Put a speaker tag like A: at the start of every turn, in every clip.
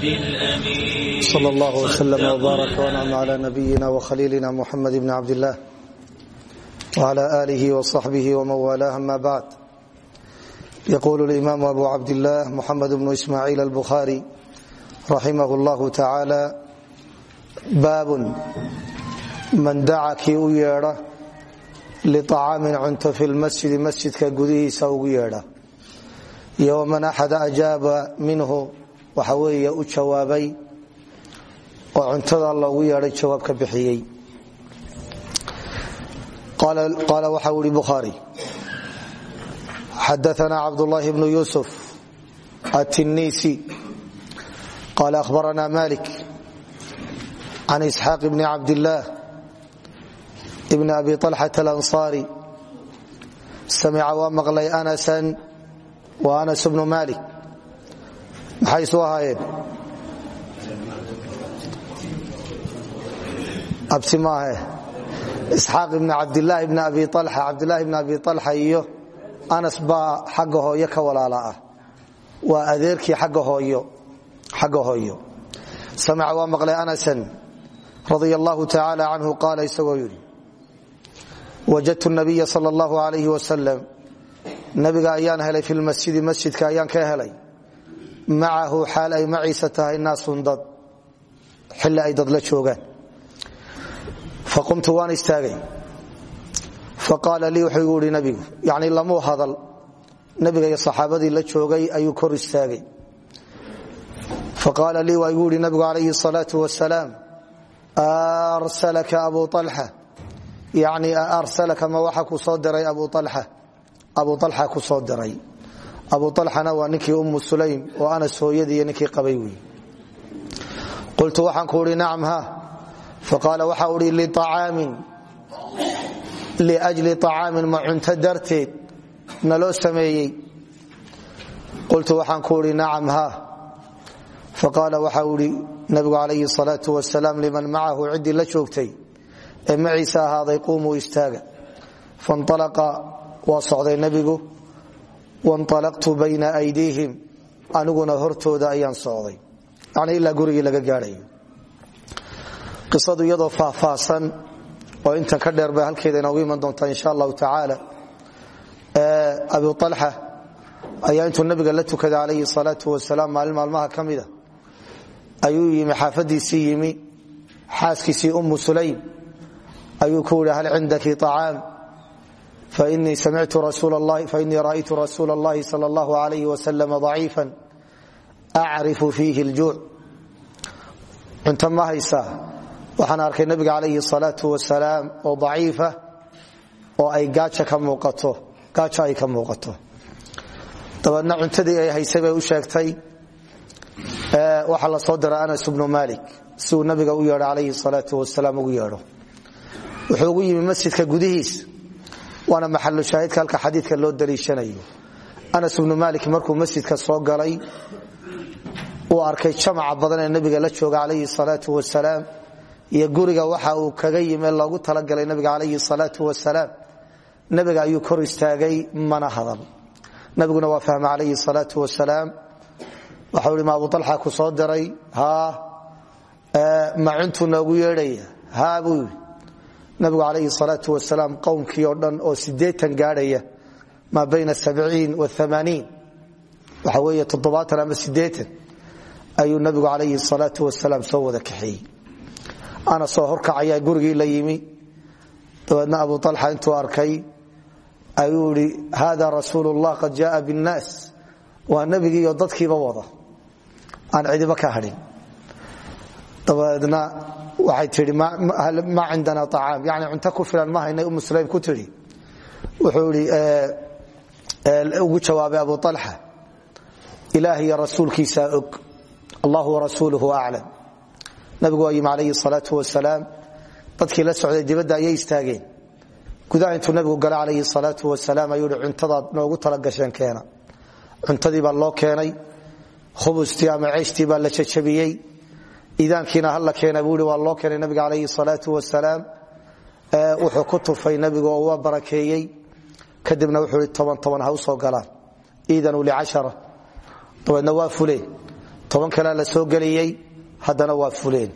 A: صلى الله وسلم وبارك ونعم على نبينا وخليلنا محمد بن عبد الله وعلى آله وصحبه ومن والاه أما بعد يقول الإمام أبو عبد الله محمد بن إسماعيل البخاري رحمه الله تعالى باب من dacaa kii u yeedha liطacaamin cunto fi lmasjidi masjidka gudihiisa ugu yeedha iyo waman axada ajaaba minhu waxa weey u jawaabay oo cuntada loogu yeedhay jawaab ka bixiyey. Qaala waxa ii bukhaari xadaana cabdulaahi bnu yuusuf atinisi qala ahbarana malik can isxaaq bni cabdillaah bni abi alxat alansaari samica waa maqlay anasan wa anas bnu maxay isu ahaayeen? Abti maahe. Ibn cabdilaahi bn abi a cabdilaahi bn abi طalxa iyo anas baa xagga hooyo ka walaala ah waa adeerkii agga hooyo samica waa maqlay anasan radia allahu tacaala canhu qaala isagoo yidhi wajadtu nabiya sal allahu alayh wasalam nabiga ayaan helay fi lmasjidi masjidka ayaan ka helay macahu xaal ay maciisa tahay naasun dad xilli ay dad la joogaan faqumtu waan istaagay faqaala lii wuxuu igu ihi nabigu yani lamuu hadal nabiga iyo saxaabadii la joogay ayuu kor istaagay faqaala lii waa igu ihi nabigu calayhi salaau wasalaam arsalaka abu alxa yani arsalaka ma waxa ku soo diray abu alxa ku soo diray abu alxana waa ninkii umu sulaym oo anas hooyadiiyo ninkii qabay wey qultu waxaan ku uhi ha. Faqaala waxa uhi liajli acaamin ma cunto darteed naloo sameeyey. Qultu waxaan ku uhi nacam ha. Faqaala waxa uhi nabigu calayhi salaau wasalaam liman macahu ciddii la joogtay ee maciisa ahaaday quumuu istaaga. Fanalaqa waa socday wanalaqtu bayna aydiihim aniguna hortooda ayaan socday yani ilaa gurigii laga gaadhayo qisadu iyadoo faahfaahsan oo intan ka dheer bay halkeeda inoogu iman doontaa insha allahu tacaala abu alxa ayaa intuu nabiga la tukaday calayhi salaau wasalaam maalin maalmaha ka mida ayuu yimi xaafadiisii yimi xaaskiisii umu sulaym ayuu ku yidhi hal fainii ra'aytu rasuula اllahi sal اllahu alayh waslm ضaciifa acrifu fiihi اljuuc cunto ma haysaa waxaan arkay nabiga calayhi الsalaaةu wasalaam oo daciifa oo ay gaaja ka muuqato dabeedna cuntadii ay haysay bay u sheegtay waxaa la soo diray anas bnu malik si uu nabiga u yeedho calayhi الsalaaةu wasalaam ugu yeedho wuxuu ugu yimi masjidka gudihiis waana maxalu shaahidka halka xadiidka loo daliishanayo anas bnu malik markuu masjidka soo galay uu arkay jamaca badan ee nabiga la jooga calayhi salaau wasalaam iyo guriga waxa uu kaga yimi loogu talagalay nabiga calayhi salaau wasalaam. Nabiga ayuu kor istaagay mana hadal. Nabiguna waa fahma calayhi salaau wasalaam. Waxau i ma abu alxa ku soo diray ma cuntuu ha buu yii nabigu calayhi salaau wasalaam qowmkii oo dhan oo sideetan gaadhaya maa bayna sabciin waamaaniin waxa weeye toddobaatan ama sideetan ayuu nabigu calayhi salaau wasalaam soo wada kaxeeyey ana soo horkacayaa gurigii la yimi. Dabeedna abu alxa intuu arkay ayuu ihi hada rasuul llah qad jaaa binnaas. Waa nebigiiyo dadkiiba wada. Aan cidiba ka hadhin dabeedna waxay tii ma cindana acaam yani cunto ku filan ma haynay umu sulaym ku tii wuxuu ii ugu jawaabay abu alxa ilaah iyo rasuulkiisaa og. Allahu warasuuluhu aclam nabigu waa yimi calayhi salaau wasalaam dadkii la socday dibadda ayay istaageen. Gudaha intuu nabigu gala calayhi salaau wasalaam ayuu hi cuntadaad noogu talagasheen keena. Cuntadii baa loo keenay khubustii ama ceeshtii baa la jajabiyey idaankiina hala keena buu waa loo keenay nabiga calayhi salaau wasalaam. Wuxuu ku tufay nabigu oo waa barakeeyey. Kadibna wuxuu i toban toban ha u soo galaan. Iidanu licashara dabeedna waa fuleen. Toban kalea la soo geliyey haddana waa fuleen.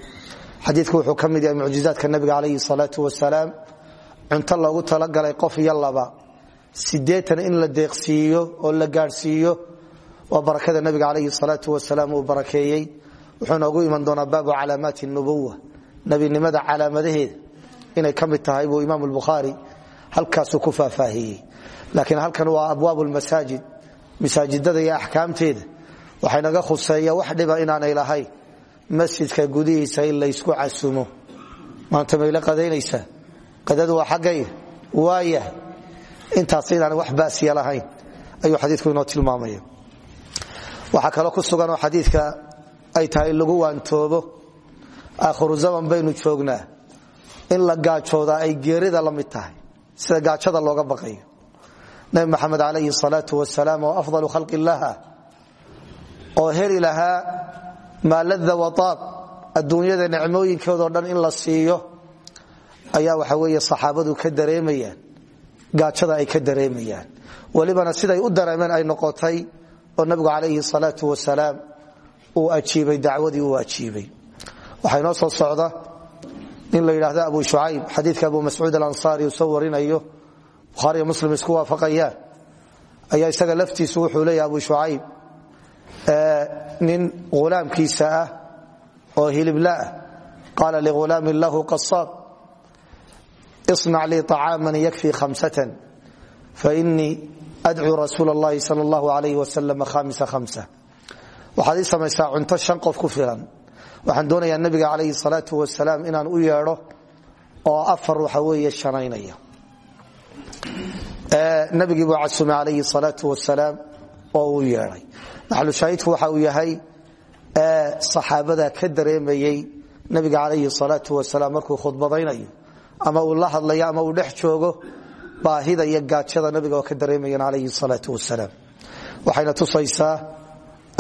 A: Xadiidku wuxuu ka mid yahay mucjizaadka nabiga calayhi salaatu wasalaam. Cunto loogu talagalay qof iyo laba. In la deeqsiiyo oo la gaadhsiiyo waa barakada nabiga calayhi salaatu wasalaam uu barakeeyey wuxuu noogu iman doonaa baabu calaamaati nubuwa nebinimada calaamadaheeda inay ka mid tahay buu imaam bukhaari halkaasuu ku faahfaahiyey. Laakiin halkan waa abwaab masaajid. Masaajidada iyo axkaamteeda waxay naga khuseeya wax dhiba inaanay lahayn. Masjidka gudihiisa in laysku casumo maanta mayla qadaynaysaa qadadu waa xaggayga waayahay intaas inaana wax basiya lahayn ayuu xadiiku inoo tilmaamaya. Waxaa kaloo ku suganoo xadiidka ay tahay lagu waantoobo aakhiru zaman baynu joognaa. In la gaajoodaa ay geerida la tahay. Sida gaajada looga baqayo. Nabi maxamed calayhi salaau wasalaam oo afdalu khalqi illaha oo heli lahaa maa lada waaab adduunyada nicmooyinkoodao dhan in la siiyo ayaa waxa weeye saxaabadu ka dareemayaan. Gaajada ay ka dareemayaan. Welibana siday u dareemeen ay noqotay oo nabigu calayhi salaau wasalaam uu ajiibay dacwadii uu ajiibay waxaa inoo soo socda nin la yidhaahdo abu shucayb xadiidka abu mascuud alansaari uu soo warinayo bukhaariyo muslim isku waafaqayaan ayaa isaga laftiisu wuxuu leeyahy abu shucayb nin ghulaamkiisa ah oo hiliblaah qaala lighulaamin lahu qasaab isnac lii طacaama yakfi hamsatan fainii adcuu rasuul اllahi sal اllahu alayh wasalam hamisa hamsa waxaad ii samaysaa cunto shan qof ku filan. Waxaan doonayaa nabiga calayhi salaau wasalaam inaan u yeedho oo afar waxa weeye shanaynaya. Nabigii buu casumay calayhi salaau wasalaam oo uu yeedhay. Maxalushaahidku waxa uu yahay saxaabada ka dareemayey nabiga calayhi salaau wasalaam markuu khudbadaynayo ama uu la hadlayo ama uu dhex joogo baahida iyo gaajada nabiga oo ka dareemayan calayhi salaau wasalaam. Waxayna tusaysaa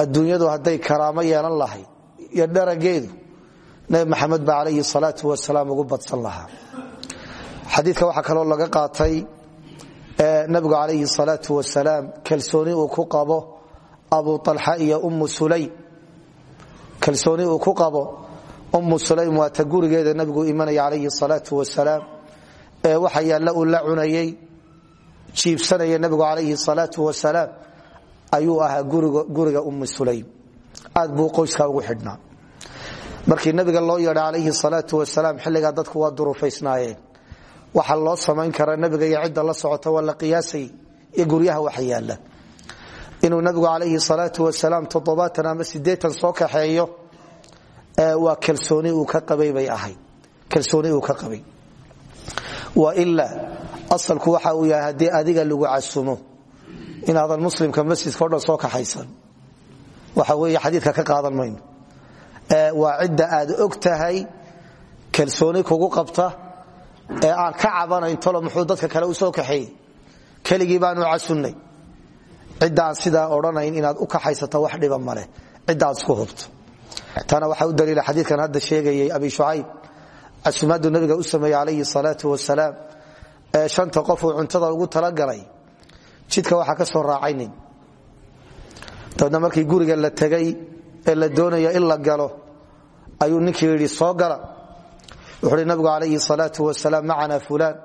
A: adduunyadu hadday karaamo yeelan lahayd iyo dharageedu nabi maxamed baa calayhi salaau wasalaam ugu badsan lahaa. Xadiidka waxaa kaloo laga qaatay nabigu calayhi salaau wasalaam kalsooni uu ku qabo abu alxa iyo ummu sulaym. Kalsooni uu ku qabo ummu sulaym waata gurigeeda nabigu imanaya calayhi salaau wasalaam ee waxa yaalla uu la cunayey jiibsanaya nabigu calayhi salaau wasalaam ayuu ahaa guriga ummu sulaym. Aad buu qoyskaa ugu xidhnaa. Markii nabiga loo yeedha calayhi salaau wasalaam xilligaa dadku waa durufaysnaayeen waxa loo samayn karaa nabiga iyo cidda la socota waa qiyaasay iyo guryaha waxa yaalla inuu nabigu calayhi salaau wasalaam toddobaatan ama sideetan soo kaxeeyo waa kalsooni uu ka qabay bay ahayd. Kalsooni uu ka qabay. Wa ilaa asalku waxa uu yahay haddii adiga lagu casumo inaadan muslimka masjidka o dhan soo kaxaysan. Waxa weeye xadiidka ka qaadan mayno. Waa cidda aad og kalsooni kugu qabta ee aan ka cabanayn tolo muxuu dadka kale u soo kaxeeyey. Keligii baanu casunnay. Ciddaan sidaa odhanayn inaad u kaxaysato wax dhiba maleh ciddaad isku hubto. Taana waxaa u daliila xadiidkan hadda sheegayay abi shucayb. Casumaaddu nabiga u sameeyey calayhi salaau wasalaam ee shanta qofuu cuntada ugu talagalay jidka waxaa ka soo raacay nin markii guriga la tegay ee la doonayo in la galo ayuu ninkii soo gala. Wuxu uhi nabigu calayhi salaau wasalaam macana fulaan.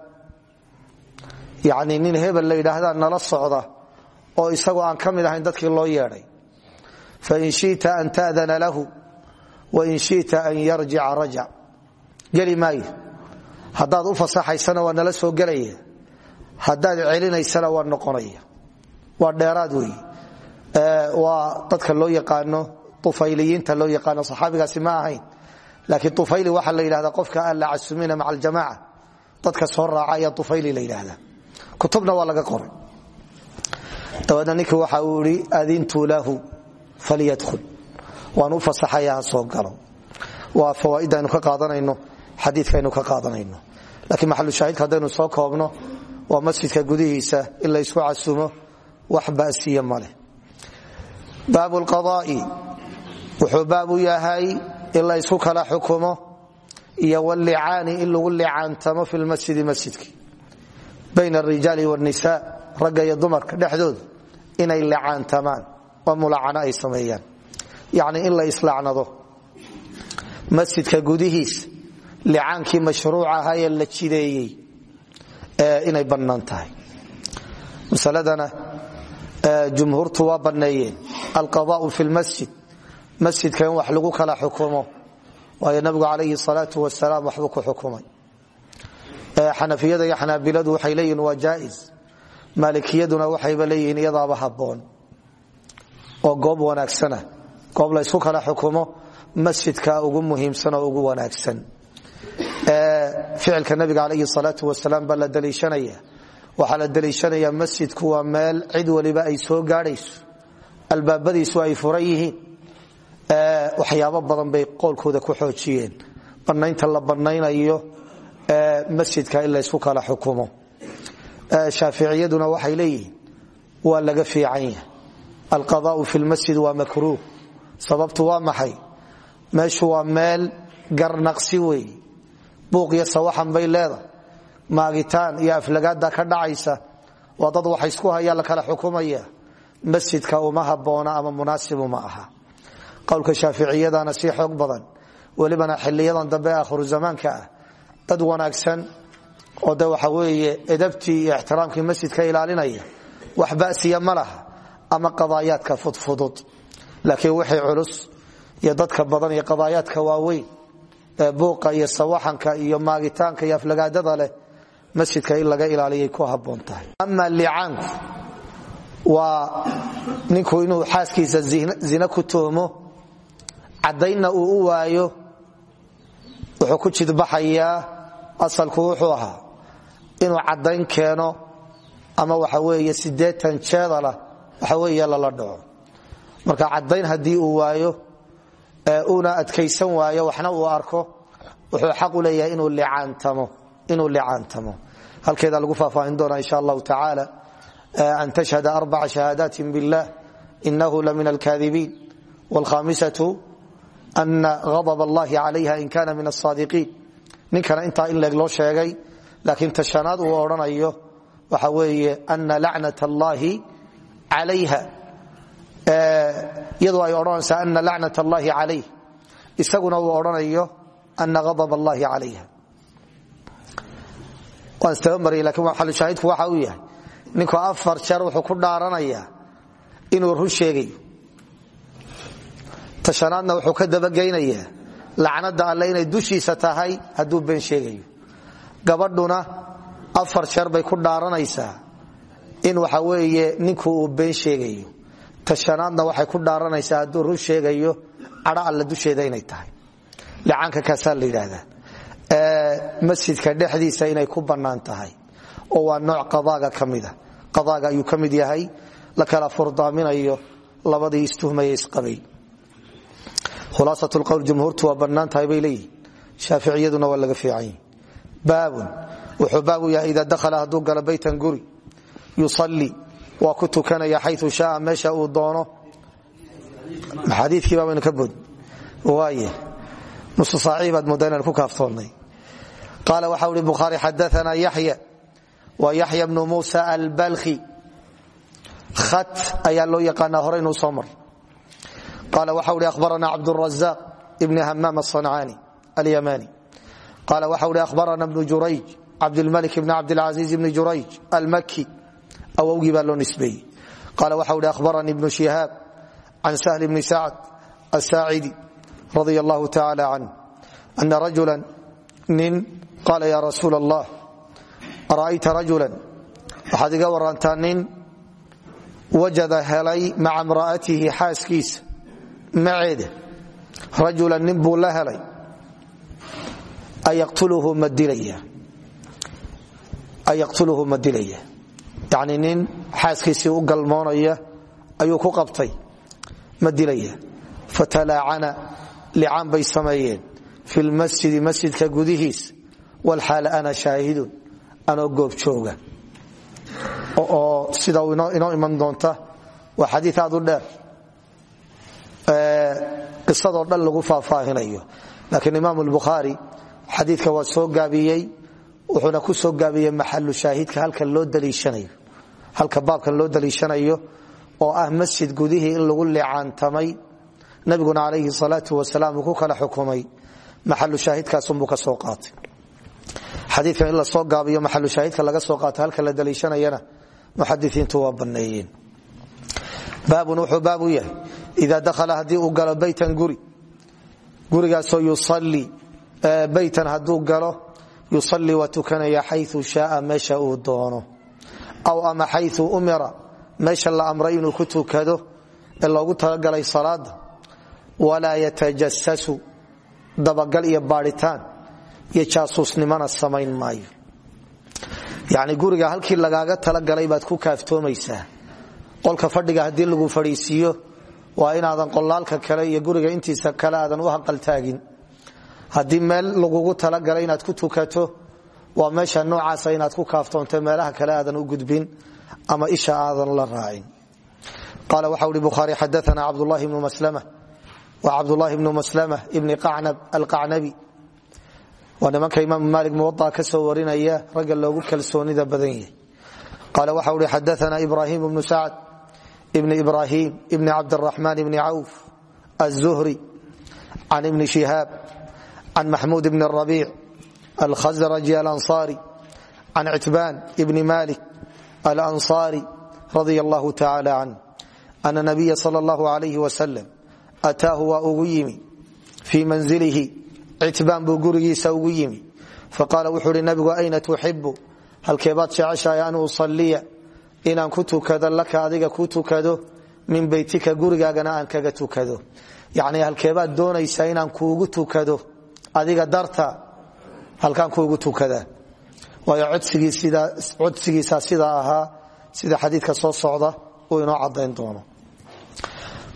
A: Yacni nin hebel la yidhaahdaa nala socda oo isagoo aan ka mid ahayn dadkii loo yeedhay. Fain shita an ta'dana lahu wain shita an yarjica rajac geli maayo. Haddaad u fasaxaysana waa nala soo gelaya haddaad celinaysana waa noqonaya. Waa dheeraad wey waa dadka loo yaqaano ufayliyiinta loo yaqaano saxaabigaasi ma laakiin ufayli waxaa la yidhahda qofka aan la casumina maca dadka soo raaca ayaa la yidhaahda kutubna waa laga qoray. Dabeedna waxa uu ihi adintu lahu falyadkhul. Waan u soo galo. Waa fawaaidda aynu ka qaadanayno xadiidka aynu ka qaadanayno. Laakiin maxalushaahidka haddaynu soo koobno waa masjidka gudihiisa in la ysku casumo wax basiya maleh baab lqadaai wuxuu baab u yahay in la kala xukumo iyo wlicaani in lagu licaantamo fi lmasjidi masjidki. Bayn arijaali wاnisa ragga iyo dumarka dhexdooda inay licaantamaan oo mulacano ay sameeyaan. Yani in la masjidka gudihiis licaankii mashruuc ahaa la jideeyey inay bannaan tahay. Masaladana jumhuurtu waa banneeyeen. Alqadaau fi lmasjid masjidka in wax lagu kala xukumo. Waayo nabigu calayhi salaatu wasalaam waxbuu ku xukumay. Xanafiyada iyo xanaabiladu waxay leeyihiin waa jaais maalikiyaduna waxayba leeyihiin iyadaaba habboon. Oo goob wanaagsana. Goob la ysku kala xukumo masjidka ugu muhiimsan oo ugu wanaagsan ficilka nabiga calayhi salaatu wasalaam baa la daliishanaya. La daliishanaya masjidku waa meel cid waliba ay soo gaadhayso. Albaabadiisu ay furan yihiin. Waxyaabo badan bay qowlkooda ku xoojiyeen. Banaynta la banaynayo masjidka in laysku kala xukumo. Shaaficiyaduna waxay leeyihiin waa laga fiican yahay. Alqadaau fi lmasjid waa makruuh. Sababtu waa maxay? Meeshu waa meel garnaqsi wey buuq iyo sawaxan bay leedahay. Maagitaan iyo aflagaada ka dhacaysa waa dad waxa isku hayaa la kala xukumaya. Masjidka uma haboona ama munaasibu ma aha. Qowlka shaaficiyadana si xoog badan. Welibana xiliyadan dambe akhiru zamaanka ah. Dad wanaagsan oo de waxa weeye edabtii iyo ixtiraamkii masjidka ilaalinaya wax basiya ma ama qadaayaadka fudfudud. Laakiin wixii culus iyo dadka badan iyo qadaayaadka waaweyn buuqa iyo sawaxanka iyo maagitaanka iyo aflagaadada leh masjidka in laga ilaaliyay ku haboon tahay. Ama licaanku waa ninku inuu xaaskiisa zina ku tuhmo caddaynna uu u waayo wuxuu ku jidbaxayaa asalku wuxuu ahaa inuu caddayn keeno ama waxa weeye sideetan jeedalah waxa weeye lala dhaco. Marka caddayn haddii uu waayo una adkaysan waayo waxna uu arko wuxuu xaq u leeyahay inuu licaantamo halkeeda lagu faahfaahin doona insha allahu tacaala. An tashhada arbaca shahaadaati billah inahu lamin alkadibiin wlkhamisatu ana adb allahi calayha in kana min asaadiqiin ninkana intaa in leeg loo sheegay laakiin tashanaad uu odhanayo waxa weeye ana lacnat allahi calayha iyadoo ay odhanaysaa ana lacnat allahi calayh. Isaguna uu odhanayo ana adb allahi calayha. Waan istabamary laakiin xalushaahidku waxa uu yahay ninku afar jeer wuxuu ku dhaaranaya inuu run sheegayo. Tashanaadna wuxuu ka dabageynayaa lacnada alle inay dushiisa tahay hadduu been sheegayo. Gabadhuna afar jeer bay ku dhaaranaysaa in waxa weeye ninku uu been sheegayo tashanaadna waxay ku dhaaranaysaa hadduu run sheegayo cadho alle dusheeda inay tahay. Licaanka kaasaa la yidhaahdaa. Masjidka dhexdiisa inay ku bannaan tahay oo waa nooc qadaaga ka mida qadaaga ayuu ka yahay la kala furdaaminayo labadii istuhmaya isqabay. Khulaasat lqowl jumhuurtu waa bannaan tahay bay leeyihiin shaaficiyaduna waa laga fiican yihi wuxuu baabu yahay ida dakhala hadduu galo guri yusalli waa ku tukanaya xayu shaaa meesha uu doono. Xadiikiibaa waynu ka bod. Waaye nusu saacii baad moodaa inaan ku kaaftoonnay. Qaala waxau ihi bukhaari xadaana yaxya. Waa yaxya bnu muusa albalkhi. Khat ayaa loo yaqaanaa horeynuu soo mar. Qaala waxau ihi ahbarana cabdurazaq ibni hamaam asancaani alyamani qaala waxau ihi ahbarana bnu jurayj cabdilmalik bni cabdilcaziiz bni jurayj almaki awowgii baa loo nisbeeyey qaala waxau ihi ahbaranii ibnu shihaab can sahl bni sacd asaacidi radia allahu tacaala canh ana rajula nin qaala ya rasuul allah ara'ayta rajulan waxaad iga warantaa nin wajada helay maca mra'atihi xaaskiisa maceeda rajulan nin buu la helay ayaqtuluhu ma dilaya yani nin xaaskiisii u galmoonaya ayuu ku qabtay. Ma dilaya. Fatalaacana licaan bay sameeyeen. Fi lmasjidi masjidka gudihiis. Walxaal ana shaahidun anoo goob jooga. Oo sida inoo iman doonta waa xadii aad u dheer. Qisadoo dhan lagu faahfaahinayo. Laakiin imaam lbukhaari xadiika waa soo gaabiyey wuxuuna ku soo gaabiyey maxalu shaahidka halka loo daliishanayo halka baabkan loo daliishanayo oo ah masjid gudihii in lagu licaantamay nabiguna calayhi salaatu wasalaam uu ku kala xukumay maxalu shaahidkaasunbuu ka soo qaatay. Xadiikan in la soo gaabiyo maxalu shaahidka laga soo qaato halka la daliishanayana muxadisiintu waa baneeyeen baabun wuxuu baab u yahay idaa dakhala haddii galo baytan guri gurigaasoo baytan hadduu galo yusalii waa tukanaya xayu shaaa meesha uu doono aw ama xayu umira meesha la amray inuu ku tukado ee loogu talagalay salaada walaa yatajasasu dabagal iyo baadhitaan iyo jaasuusnimona samayn maayo. Yacni guriga halkii lagaaga talagalay baad ku kaaftoomaysaa. Qolka fadhiga haddii lagu fadhiisiiyo waa inaadan qolaalka kale iyo guriga intiisa kale aadan u haqaltaagin haddii meel lagugu talagalay inaad ku tukato waa meesha noocaasa inaad ku kaaftoonto meelaha kale aadan u gudbin ama isha aadan la raacin. Qaala waxa ui bukhaari xadaana cabdulahi bnu maslama. Wa cabdulahi bnu maslama ibni qacnab alqacnabi. Waa nimanka imaam maalik muwaaa ka soo warinaya ragga loogu kalsoonida badan yahay. Qaala waxa uhi xadaana ibrahim bnu sacd ibni ibrahim ibni cabdiraxmaan ibni cawf aلzuhri can ibni shihaab can maxmuud bni rabiic alkhasraji alanصari can citbaan ibni malik alanصari radia allahu tacala canh ana nabiya sal اllahu alayh wasalam ataahu waa ugu yimi fii manzilihi citbaan buu gurigiisa ugu yimi faqaala wuxuu hi nabigu ayna tuxibu halkeebaad jeceshahay an usaliya inaan ku tukado laka adiga ku tukado min beytika gurigaagana aan kaga tukado yacni halkeebaad doonaysaa inaan kuugu tukado adiga darta halkaan kuugu tukadaa waayo codsigiisa sidaa ahaa sida xadiidka soo socda uu inoo cadayn doono.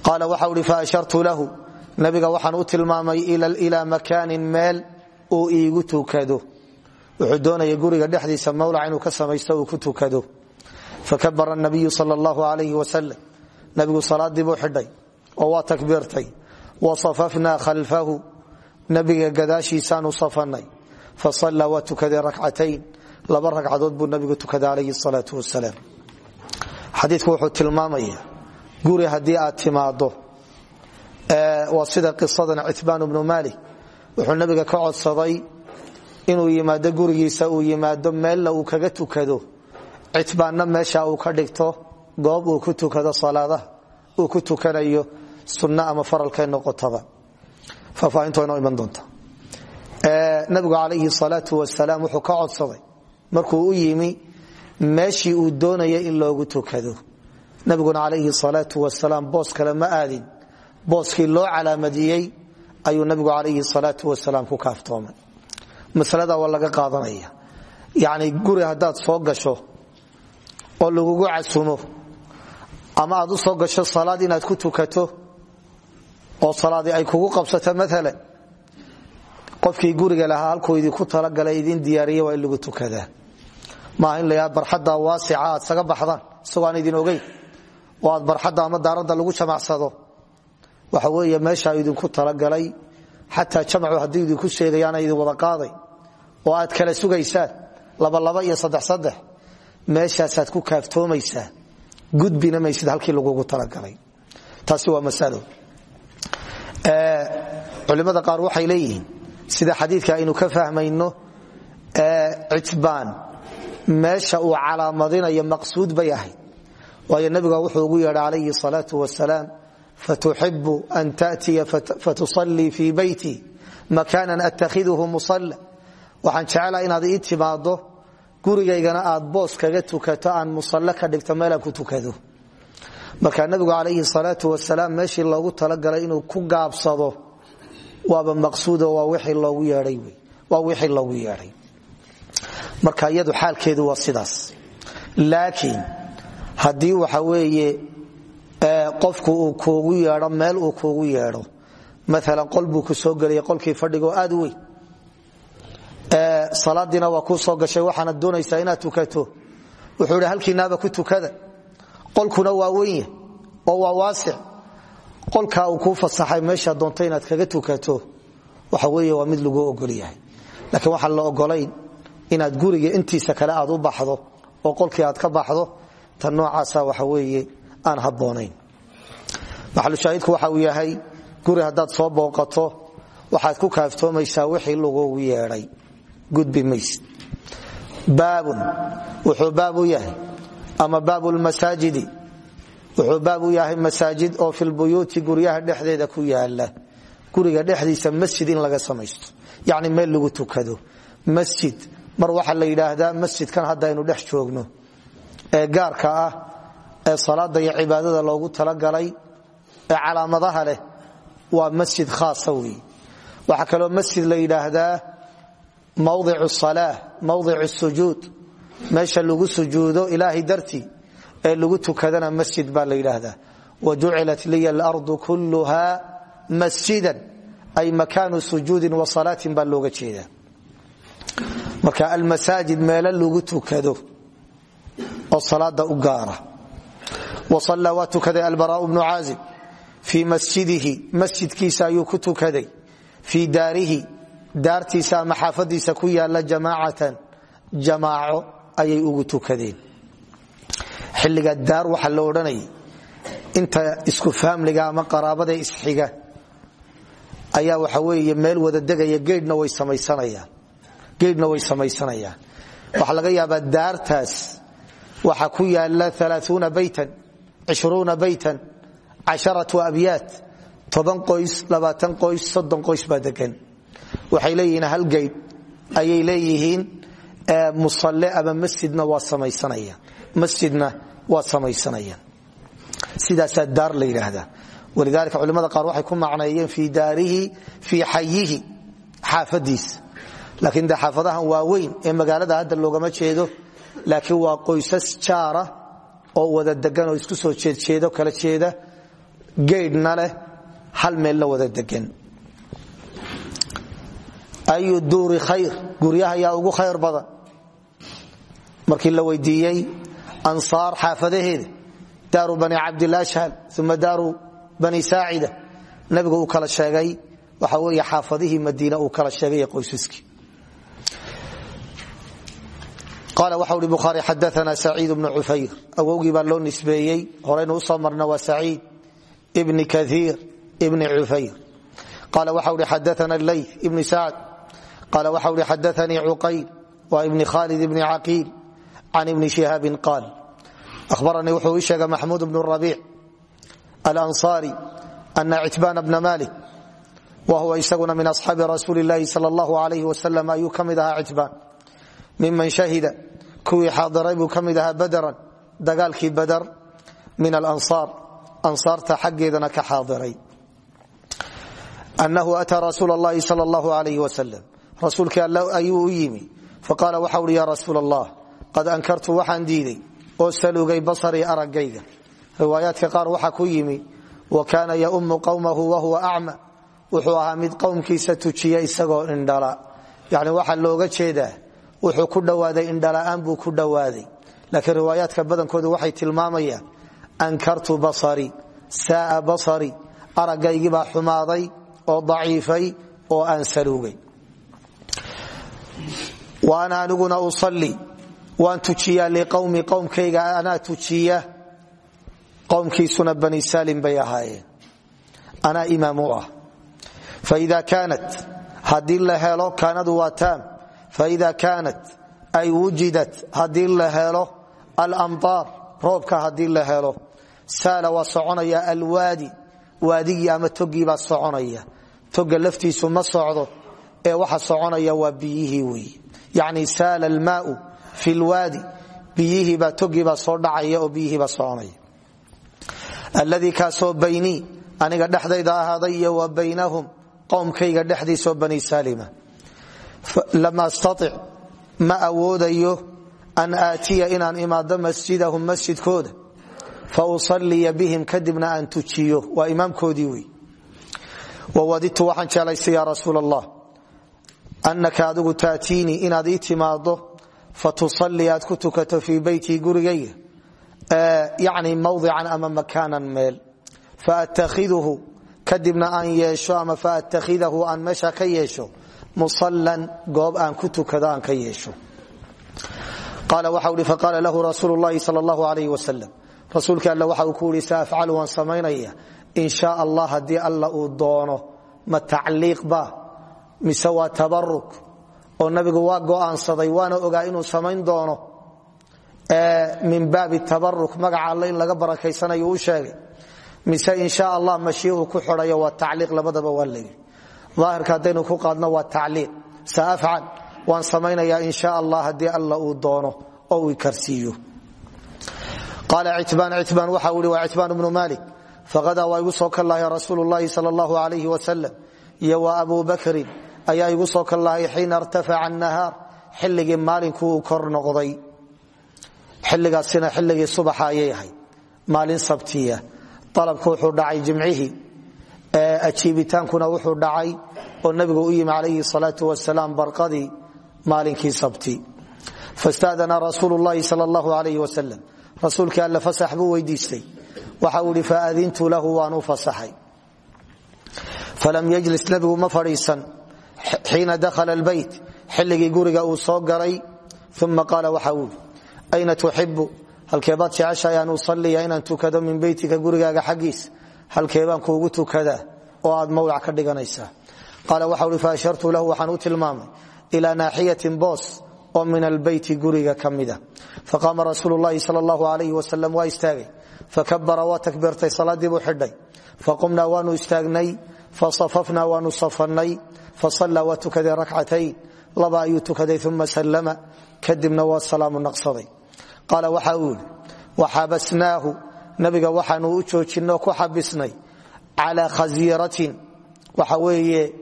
A: Qaala waxa uhi faashartu lahu. Nabiga waxaan u tilmaamay ilaa makaanin meel uu iigu tukado. Wuxuu doonaya guriga dhexdiisa mawlac inuu ka samaysto uu ku tukado. Fakabara nabiyu sal allahu alayh wasalam nabigu salaadii buu xidhay oo waa takbiirtay. Wasafafnaa khalfahu. Nabiga gadaashiisaanu safanay fasallaa waa tukaday rakcatayn laba ragcadood buu nabigu tukaday alayhi salaau wasalaam xadiiku wuxuu tilmaamaya guri haddii aad timaado waa sida qisadan citbaan bnu malik wuxuu nabiga ka codsaday inuu yimaado gurigiisa uu yimaado meella uu kaga tukado citbaanna meesha uu ka dhigto goob uu ku tukado salaadaha uu ku tukanayo sunno ama faralkay noqotaba faahfaahintu inoo iman doonta nabigu calayhi salaau wasalaam wuxuu ka codsaday. Markuu u yimi meeshii uu doonaya in loogu tukado. Nabiguna calayhi salaau wasalaam boos kale ma aadin. Booskii loo calaamadiyey ayuu nabigu calayhi salaau wasalaam ku kaaftoomay. Maslada waa laga qaadanaya. Yacni guri haddaad soo gasho oo lagugu casumo ama aad u soo gasho salaad inaad ku tukato oo salaadii ay kugu qabsato maalan qofkii guriga lahaa halkuu idinku talagalay idin diyaariya waa lagu tukadaa. Maaha in la barxadda waasica saga baxdaan isagoo idin ogeyn. Oo barxadda ama daaradda lagu jamacsado. Waxa weeye meeshaa idinku talagalay xataa jamcu haddii idinku sheegayaana idin wada qaaday. Oo aad kala sugaysaan labalaba iyo saddex saddex. Meeshaasaad ku kaaftoomaysaa gudbina maysid halkii lagugu talagalay taasi waa masalo culimada qaar waxay leeyihiin sida xadiidka aynu ka fahmayno citbaan meesha uu calaamadinayo maqsuud bay waayo nabiga wuxuu ugu yeedha salaau wasalaam fatuxibu an taأtiya fatusallii fii beyti makaanan atakhiduhu musalla. Waxaan jecelaha inaad ii timaado gurigaygana aad boos kaga tukato aan musallo ka dhigto meelaan ku tukado. Marka nabigu calayhi salaau wasalaam meeshii loogu talagalay inuu ku gaabsado waaba maqsuudo waa wixii loogu yeedhay marka iyadu xaalkeedu waa sidaas. Laakiin haddii waxa weeye qofku uu kuugu yeedho meel uu kuugu yeedho maalan qol ku soo gelaya qolkii fadhigo aad u weyn. Salaadiina waa kuu soo gashay waxaanad doonaysaa inaad tukato. Wuxuu hi halkiinaaba ku tukada qolkuna waa wenya oo waa waasic qolkaa uu kuu fasaxay meeshaa doonta inaad kaga tukato waxa weeye waa mid lagu ogol yahay laakiin waxaan la ogolayn inaad guriga intiisa kale aad u baxdo oo qolkii aad ka baxdo tan noocaasa waxa weeye aan habboonayn. Maxalushaahidku waxa uu yahay guri haddaad soo booqato waxaad ku kaaftoomaysaa wixii lagugu yeedhay. Gudbi maysid baabun wuxuu baab u yahay ama baabu lmasaajidi wuxuu baab u yahay masaajid oo fi lbuyuuti guryaha dhexdeeda ku yaalla guriga dhexdiisa masjid in laga samaysto. Yacni meel lagu tukado. Masjid. Mar waxaa la yidhaahdaa masjidkan haddaynu dhex joogno. Ee gaarka ah ee salaada iyo cibaadada loogu talagalay ee calaamadaha leh waa masjid khaasa wey waxaa kaloo masjid la yidhaahdaa mawdicu salaa mawdicu sujuud. Meesha lagu sujuudo ilaahay dartii ee lagu tukadana masjid baa la yidhaahdaa. Wa jucilat liya alardu kulluha masjidan ay makaanu sujuudin wa salaatin baa looga jeedaa. Marka almasaajid meelo lagu tukado oo salaada u gaara. Wasallaa waa tukaday albaraau bnu caazib fii masjidihi masjidkiisa ayuu ku tukaday fii daarihi daartiisa ama xaafadiisa ku yaalla jamaacatan jamaaco ayay ugu tukadeen xilliga daar waxaa la odhanayay inta isku faamliga ama qaraabada isxiga ayaa waxa weeye meel wada degaya geedhna way samaysanayaan waxaa laga yaabaa daartaas waxaa ku yaalla alaaثuuna baytan cishruuna baytan casharatu abyaat toban qoys labaatan qoys soddon qoys baa degan waxay leeyihiin hal geydh ayay leeyihiin musalle ama masjidna waa samaysanayaan. Masjidna waa samaysanayaan. Sidaasaa daar la yidhaahdaa walidaalika qaar waxay ku macneeyeen fii daarihi fii xayihi xaafadiisa laakiin de xaafadahan waaweyn ee magaalada hadda loogama jeedo. Laakiin waa qoysas jaara oo wada degan oo isku soo jeedjeedo kala jeeda. Geydhna leh hal meel la wada degan ayu duuri khayr? Guryaha yaa ugu khayr badan. Markii la weydiiyey ansaar xaafadaheeda daaru bani cabdilashhal uma daaru bani saacida. Nabigu uu kala sheegay waxa wey xaafadihii madiine uu kala sheegay qoysaskii qaala waxa uhi bukhaari xadaana saciid bnu cufayr. Awowgii baa loo nisbeeyey horaynu u soo marna waa saciid bni kaiir bni cufayr. Qaala waxa uhi xadaana leyth ibni sacd. Qaala waxa uhi xadaanii cuqayl. Waa ibni khalid ibni caqiil can ibni shihaabin qaal ahbaranii wuxuu ii sheegay maxmuud bnu rabiic alanصaari ana citbaan bna malik wa huwa isaguna min asxaabi rasuuli اlahi sal اllahu alayh wasalam ayuu ka mid ahaa citbaan miman shahida kuwii xaadiray buu ka mid ahaa badran dagaalkii badar min alansaar ansaarta xaggeedana ka xaadiray anahu ataa rasuul اllahi sal اllahu alayh wasalam rasuulkii all ayuu u yimi faqaala waxa uhi ya rasuul allah qad ankartu waxaan diiday oo salugay basarii araggayga. Riwaayaadka qaar waxaa ku yimi wa kaana yaumu qowmahu wahuwa acma wuxuu ahaa mid qowmkiisa tujiya isagoo indhala. Yani waxaa looga jeedaa wuxuu ku dhowaaday indhala'aan buu ku dhowaaday laakiin riwaayaadka badankoodu waxay tilmaamayaan ankartu basarii saaa basarii araggaygibaa xumaaday oo daciifay oo aan salugay. Wa ana aniguna usalli waan tujiyaa liqowmi qowmkayga anaa tujiya qowmkiisuna bani salim bay ahaayeen. Anaa imaam u ah. Faida kaanat haddii la helo kaanadu waa taam. Faida kaanat ay wujidat haddii la helo alamtaar roobka haddii la helo. Saala waa soconaya alwaadi waadigii ama togiibaa soconaya. Toga laftiisu ma socdo ee waxa soconaya waa biyihii weeye fi lwaadi biyihiibaa togiibaa soo dhacaya oo biyihiibaa soconaya alladii kaasoo baynii aniga dhexdayda ahaaday wa baynahum qowmkayga dhexdiisoo bani saalima. Lama static ma awoodayo an aatiya inaan imaado masjidahum masjidkooda. Fa usaliya bihim kadibna aan tujiyo. Waa imaamkoodii wey wawadidtu waxaan jeclaystay ya rasuul allah annaka adigu taatiinii inaad ii timaado fatusali aad ku tukato fii beytii gurigayga yani mawdican ama makaanan meel. Faattakhiduhu kadibna aan yeesho ama faattakhidahu aan meesha ka yeesho musalan goob aan ku tukado aan ka yeesho. Qaala waxa uhi faqaala lahu rasuulu llahi sal allahu alayh wasalam rasuulka alle waxa uu ku yihi saafcalu waan samaynaya. In shaa allah haddii alla uu doono ma tacliiq ba? Mise waa tabaruk oo nabigu waa go'aansaday waana ogaa inuu samayn doono min baabi tabaruk magaca alle in laga barakaysanayo u sheegay. Mise in allah mashiiu ku xidhayo waa tacliiq labadaba waa layidhi aahirka haddaynu ku qaadno waa tacliiq. Saafcal waan samaynayaa in allah haddii alla uu doono oo uu karsiiyo. Qaala citbaan citbaan waxa uu ihi waa citbaan malik faqadaa waa igu soo kallahay rasuulu llahi sal allahu alayh wasalam iyo wa ayaa igu soo kallahay xiina irtafaca annahaar. Xilligii maalinku uu kor noqday. Xilligaasina xilligii subaxa ayay ahayd. Maalin sabtiya. Alabku wuxuu dhacay jimcihii ajiibitaankuna wuxuu dhacay oo nabigu u yimi calayhi salaau wasalaam barqadii maalinkii sabti. Fastadana rasuulu llahi sal allahu alayh wasalam rasuulkii alle fasax buu weydiistay. Waxa uu ihi faadintu lahu waan fasaxay. Falam yjlis nabigu ma xiina dakhala lbeyt xilligii guriga uu soo galay uma qaala waxa uu ayna tuxibu halkeebaad jeceshahay an usaliya inaan tukado min beytika gurigaaga xaggiis? Halkeebaan kuugu tukadaa oo aad mawlac ka dhiganaysaa? Qaala waxa ui faashartu lahu waxaan u tilmaamay ilaa naaxiyatin boos oo min albeyti guriga ka mida. Faqaama rasuulu llahi sal allahu alayh wasalam waa istaagay. Fakabara waa takbiirtay salaadii buu xidhay. Faqumnaa waanu istaagnay fasafafnaa waanu safannay fasallaa waa tukaday rakcatayn laba ayuu tukaday uma sallama kadibna waa salaamu naqsaday qaala waxa uu yidhi waxabasnaahu nabiga waxaanu u joojinay oo ku xabisnay calaa khasiiratin waxa weeye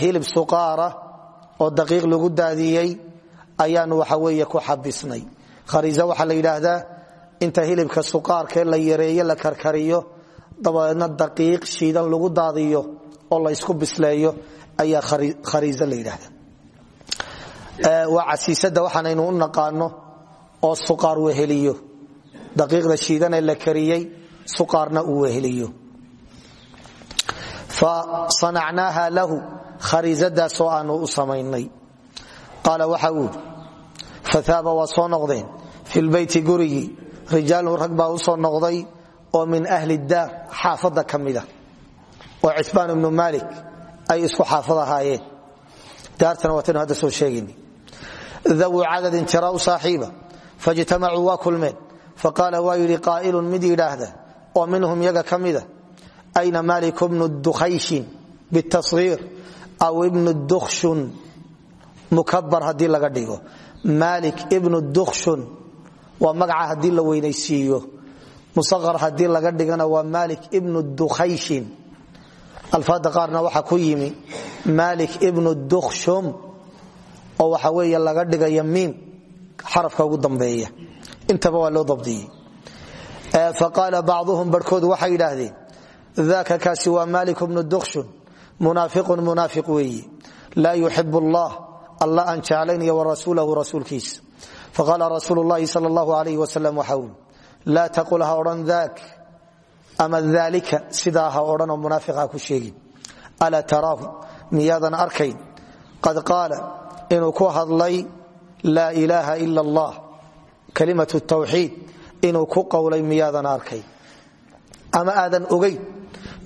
A: hilib suqaara oo daqiiq lagu daadiyey ayaanu waxa weeye ku xabisnay khariisa waxaa la yidhaahdaa inta hilibka suqaarkee la ayaa khariisa la yidhaahda. Waa casiisada waxaanaynu u naqaano oo suqaar weheliyo. Daqiiqda shiidanee la kariyey suqaarna uu weheliyo. Fa sanacnaaha lahu khariisadaasoo aanu u samaynay. Qaala waxa uu yidhi faaaba waa soo noqdeen. Fi lbeyti gurigii rijaalun rag u soo noqday oo min ahli daar xaafadda ka mida oo citbaan ibnu ay isku xaafad ahaayeen. Daartana waataynu hadda soo sheegayna dawu cadadin tira u saaxiiba fajtamacuu waa kulmeen. Faqaala waa yidhi qaa'ilun mid yidhaahda oo minhum yaga ka mida ayna malik bnu dukhayshin bitashiir aw ibnu dukshun mukabar haddii laga dhigo. Malik ibnu dukshun waa magaca haddii la weynaysiiyo. Musaqar haddii laga dhigana waa malik ibnu dukhayshin alfaada qaarna waxaa ku yimi malik ibnu dukshum oo waxa weeye laga dhigaya miim xarafka ugu dambeeya. Intaba waa loo dabdiyey. Faqaala bacduhum barhkoodu waxay yidhaahdeen daka kaasi waa malik bnu dukshun munaafiqun munaafiq weeye laa yuxib allah alla aan jeclaynaya warasuulahu rasuulkiisa faqaala rasuulu llahi sal allahu alayh wasalam waxa ui laa taqul ha odhan dak ama daalika sidaa ha odhanoo munaafiqa ku sheegin. Alaa taraahu miyaadan arkayn? Qad qaala inuu ku hadlay laa ilaaha ila allah. Kalimatu tawxiid inuu ku qowlay miyaadan arkay. Ama aadan ogayn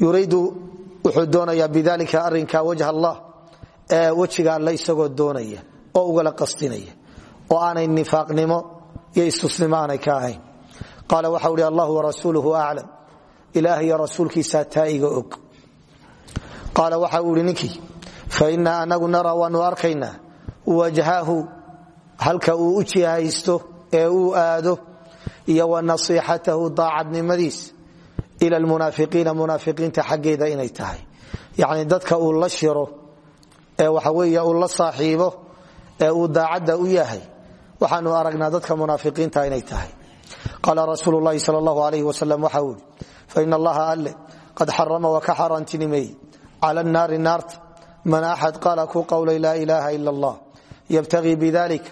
A: yuriidu wuxuu doonayaa bidalika arinka wajh allah ee wejiga alle isagoo doonaya oo ugala qasdinaya oo aanay nifaaqnimo iyo istusnimo ka ahayn. Qaala waxau hi allah warasuuluhu aclam ilaah iyo rasuulkiisaa taa iga og. Qaala waxa uu ihi ninkii fainaa anagu naraa waanu arkaynaa. Wajhahu halka uu u jihaysto ee uu aado iyo wa nasiixatahu daacadnimadiis ila lmunaafiqiina munaafiqiinta xaggeeda inay tahay. Yacni dadka uu la shiro ee waxa weeye uu la saaxiibo ee uu daacadda u yahay waxaanu aragnaa dadka munaafiqiinta inay tahay. Qaala rasuulu llahi sal allahu alayh wasalam waxa uu ihi fain allaha alle qad xarama waa ka xaaraantinimeeyey cala naari naarta man axad qaala ku qowlay laa ilaaha ila allah yabtagii bidalika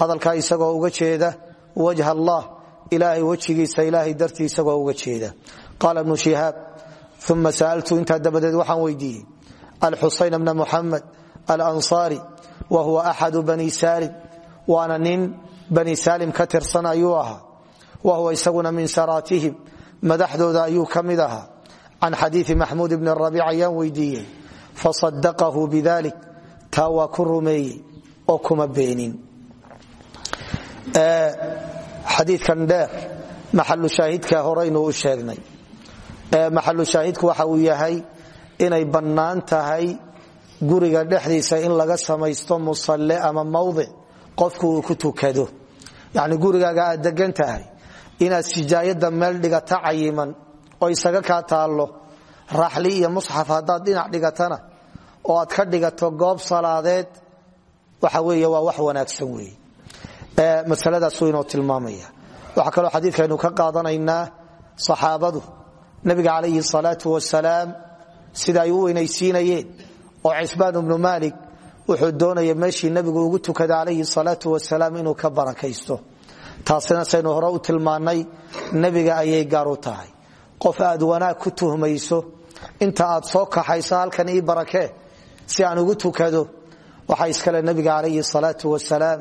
A: hadalkaa isagoo uga jeeda wajha allah ilaahay wejigiisa ilaahay dartii isagoo uga jeeda qaala ibnu shihaab uma sa'altu intaa dabadeed waxaan weydiiyey alxusayn bna muxamed alansaari wa huwa axadu bani saalim waana nin bani saalim ka tirsan ayuu ahaa wa huwa isaguna min saraatihim madaxdooda ayuu ka mid ahaa. Can xadiii maxmuud bni rabiic ayaan weydiiyey. Fasadaqahu bidalik. Taa waa ku rumeeyey oo kuma beenin. Xadiikan dheer maxalu shaahidka horeynu u sheegnay. Inay bannaan tahay guriga dhexdiisa in laga samaysto musalle ama mawdic qofku uu ku tukado. Yacni gurigaaga aad degan inaad sijaayadda meel dhigata cayiman oo isaga kaa taallo raaxli iyo musxaf haddaad dhinac dhigatana oo aad ka dhigato goob salaadeed waxa weeye waa wax wanaagsan weeye. Masaladaasuu inoo tilmaamaya. Waxaa kaloo xadiidkaynu ka qaadanaynaa saxaabadu nabiga calayhi salaatu wasalaam sida ay u weynaysiinayeen oo cisbaan ibnu maalik wuxuu doonaya meeshii nabigu ugu tukada calayhi wasalaam inuu ka barakaysto taasina saynu hore u tilmaannay nebiga ayay gaar u tahay. Qof aad wanaag ku tuhmayso inta aad soo kaxayso halkan ii barakee si aan ugu tukado waxaa iskale nabiga calayhi salaatu wasalaam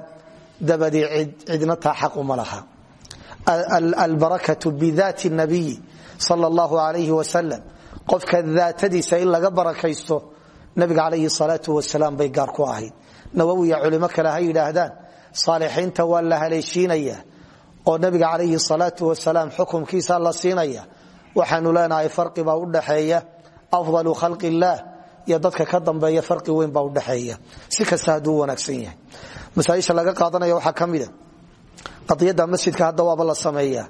A: dabadii cidna taa xaq uma laha. Albarakatu bidaati nabiyi sal allahu alayhi wasalam qofka daatadiisa in laga barakaysto nabiga calayhi salaatu wasalaam bay gaar ku ahayd. Nawowiya culimo kale ha yidhaahdaan saalixiinta waa la oo nabiga calayhi salaatu wasalaam xukumkiisa la siinaya waxaanu leenahay farqibaa udhaxeeya afdalu khalqi illaah dadka ka dambeeya farqi weyn baa udhaxeeya si kasta hadduu wanaagsan yahay. Masaaisha laga qaadanaya waxaa ka mida masjidka hadda waaba la sameeyaa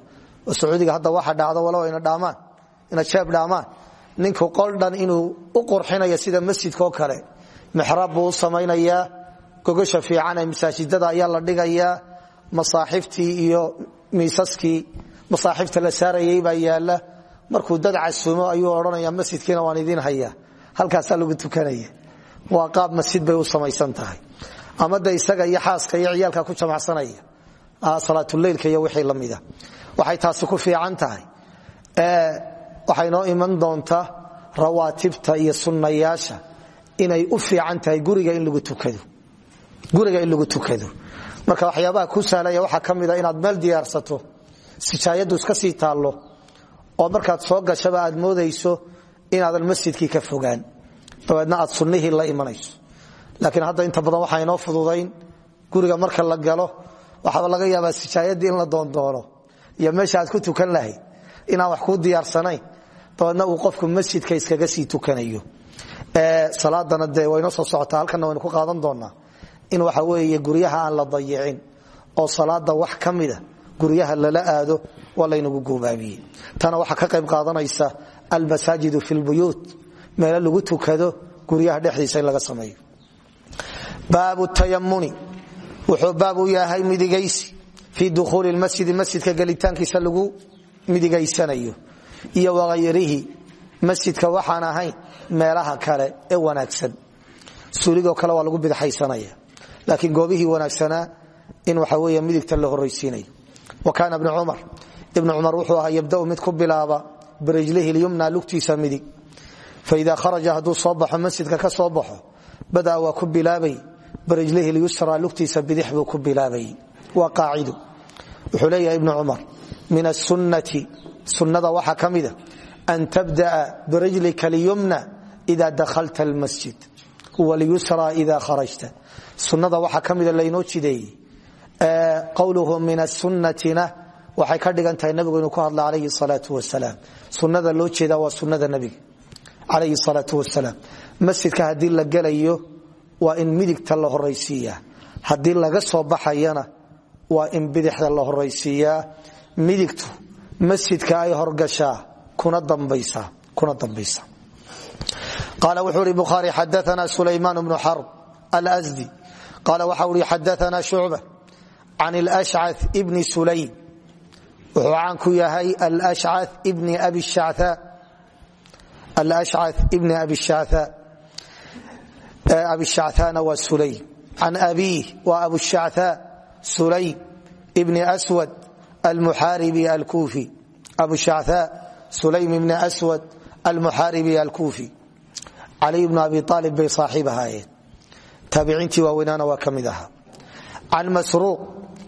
A: oo sacuudiga hadda waxa dhacdo walow ina dhaamaan ina jeeb dhaamaan. Ninku qoldhan inuu u qurxinayo sida masjidka kale mixraab buu u samaynayaa fiican ee masaajidada ayaa la dhigayaa masaaxiftii iyo miisaskii. Masaaxifta la saarayay baa yaalla markuu dad casumo ayuu odhanaya masjidkiina waan idiin hayaa. Halkaasaa lagu tukanaya. Waa qaab masjid bay u samaysan tahay. Ama de isaga iyo xaaska iyo ciyaalka ku jamacsanaya salaatuleylka iyo wixii lamida waxay taasi ku fiican tahay. Waxay noo iman doontaa rawaatibta iyo sunnayaasha inay u fiican tahay guriga in lagu tukado marka waxyaabaha ku sahlaya waxaa ka mida inaad meel diyaarsato sijaayaddu iska sii taallo oo markaad soo gashaba aad moodayso inaadan masjidkii ka fogaan. Dabeedna aad sunnihii la imanayso. Laakiin hadda inta badan waxaa inoo fududayn guriga marka la galo waxaaba laga yaabaa sijaayadii in la doondoono iyo meesha aad ku tukan lahayd inaan wax kuu diyaarsanayn dabeedna uu qofku masjidka iskaga sii tukanayo. Salaadana dee waynoo soo socotaa halkana waynu ku qaadan doonaa in waxa weeye guryaha aan la dayicin oo salaada wax ka mida guryaha lala aado waa laynagu goobaabiyey tana ka qayb qaadanaysa almasaajidu fi lbuyuut meelo lagu tukado guryaha dhexdiisa laga sameeyo. Baabu tayamuni wuxuu baab yahay midigaysi. Fii dukhuuli masjidi masjidka gelitaankiisa lagu midigaysanayo iyo waayrihi masjidka waxaan ahayn meelaha kale ee wanaagsan. Suuligoo kale waa lagu bidxaysanaya laakiin goobihii wanaagsanaa in waxa wey midigta la horaysiinayo wa kaana ibnu cumar ibnu wuxuu ahaa yabdau mid ku bilaaba birijlihi lyumna lugtiisa midig. Faida kharaja hadduu soo masjidka ka soo baxo badaa waa ku bilaabay birijlihi lyusra lugtiisa bidix buu ku bilaabay. Waa qaacido. Wuxuu leeyahay ibnu cumar min asunnati sunnada waxaa ka mida an tabda'a birijlika lyumna ida dakhalta almasjid walyusra ida kharajta sunnada waxaa ka mida laynoo jideeyey qowluhu min asunnatina waxay ka dhigan tahay inuu ku hadla calayhi salaau wasalaam sunnada loo jeeda waa sunnada nabiga calayhi salaau wasalaam masjidka haddii la gelayo waa in midigta la horaysiiyaa haddii laga soo baxayana waa in bidixda la horaysiiyaa midigtu masjidka ay horgashaa kuna dambaysa qaala wuxuu ihi bukhaari xadaana sulaymaan bnu xarb alsdi qaala waxa ui xadaana shucba can alashca bni sulaym. Wuxuu caan ku yahay alashca bni abi abishacana waa sulaym. Can abiih waa abushactha sulaym bni swad almuxaaribi alkuufi abushactha sulaym bni aswad almuxaaribi alkuufi caliy bnu abi aalib bay saaxiib ahaayeen taabiciintii waaweynaana waa ka mid ahaa. Can masruuq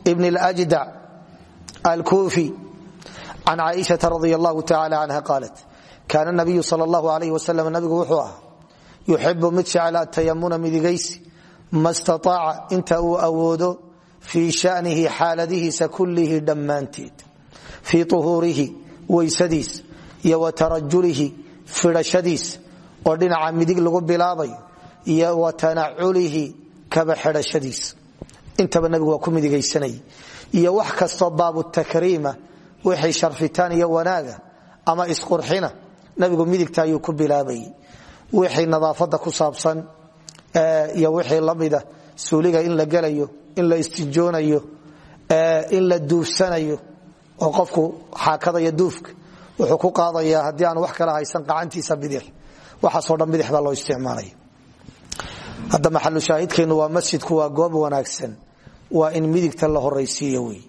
A: bn اljdac alkuufi can caaishaa radi allahu tacala canha qaalat kaana nabiyu sal allahu alayh wasalam nabigu wuxuu ahaa yuxibu mid jecel atayamuna midigaysi ma staaaca inta uu awoodo fii shanihi xaaladihiisa kullihi dhammaanteed fii uhuurihi weysadiis iyo wa tarajulihi fidhashadiis oo dhinaca midig lagu bilaabayo iyo wa tanaculihi kaba xidhashadiis. Intaba nabigu waa ku midigaysanay. Iyo wax kastoo baabu takriima wixii sharfitaan iyo wanaaga ama isqurxina nabigu midigta ayuu ku bilaabayay wixii nadaafada ku saabsan iyo wixii lamida suuliga in la gelayo in la istijoonayo in la duufsanayo oo qofku xaakada iyo duufka wuxuu ku qaadayaa haddii aan wax kala haysan qacantiisa bidix. Waxaasoo dhan bidix baa loo isticmaalaya hadda maxalu shaahidkeennu waa masjidku waa goob wanaagsan. Waa in midigta la horaysiiyo wey.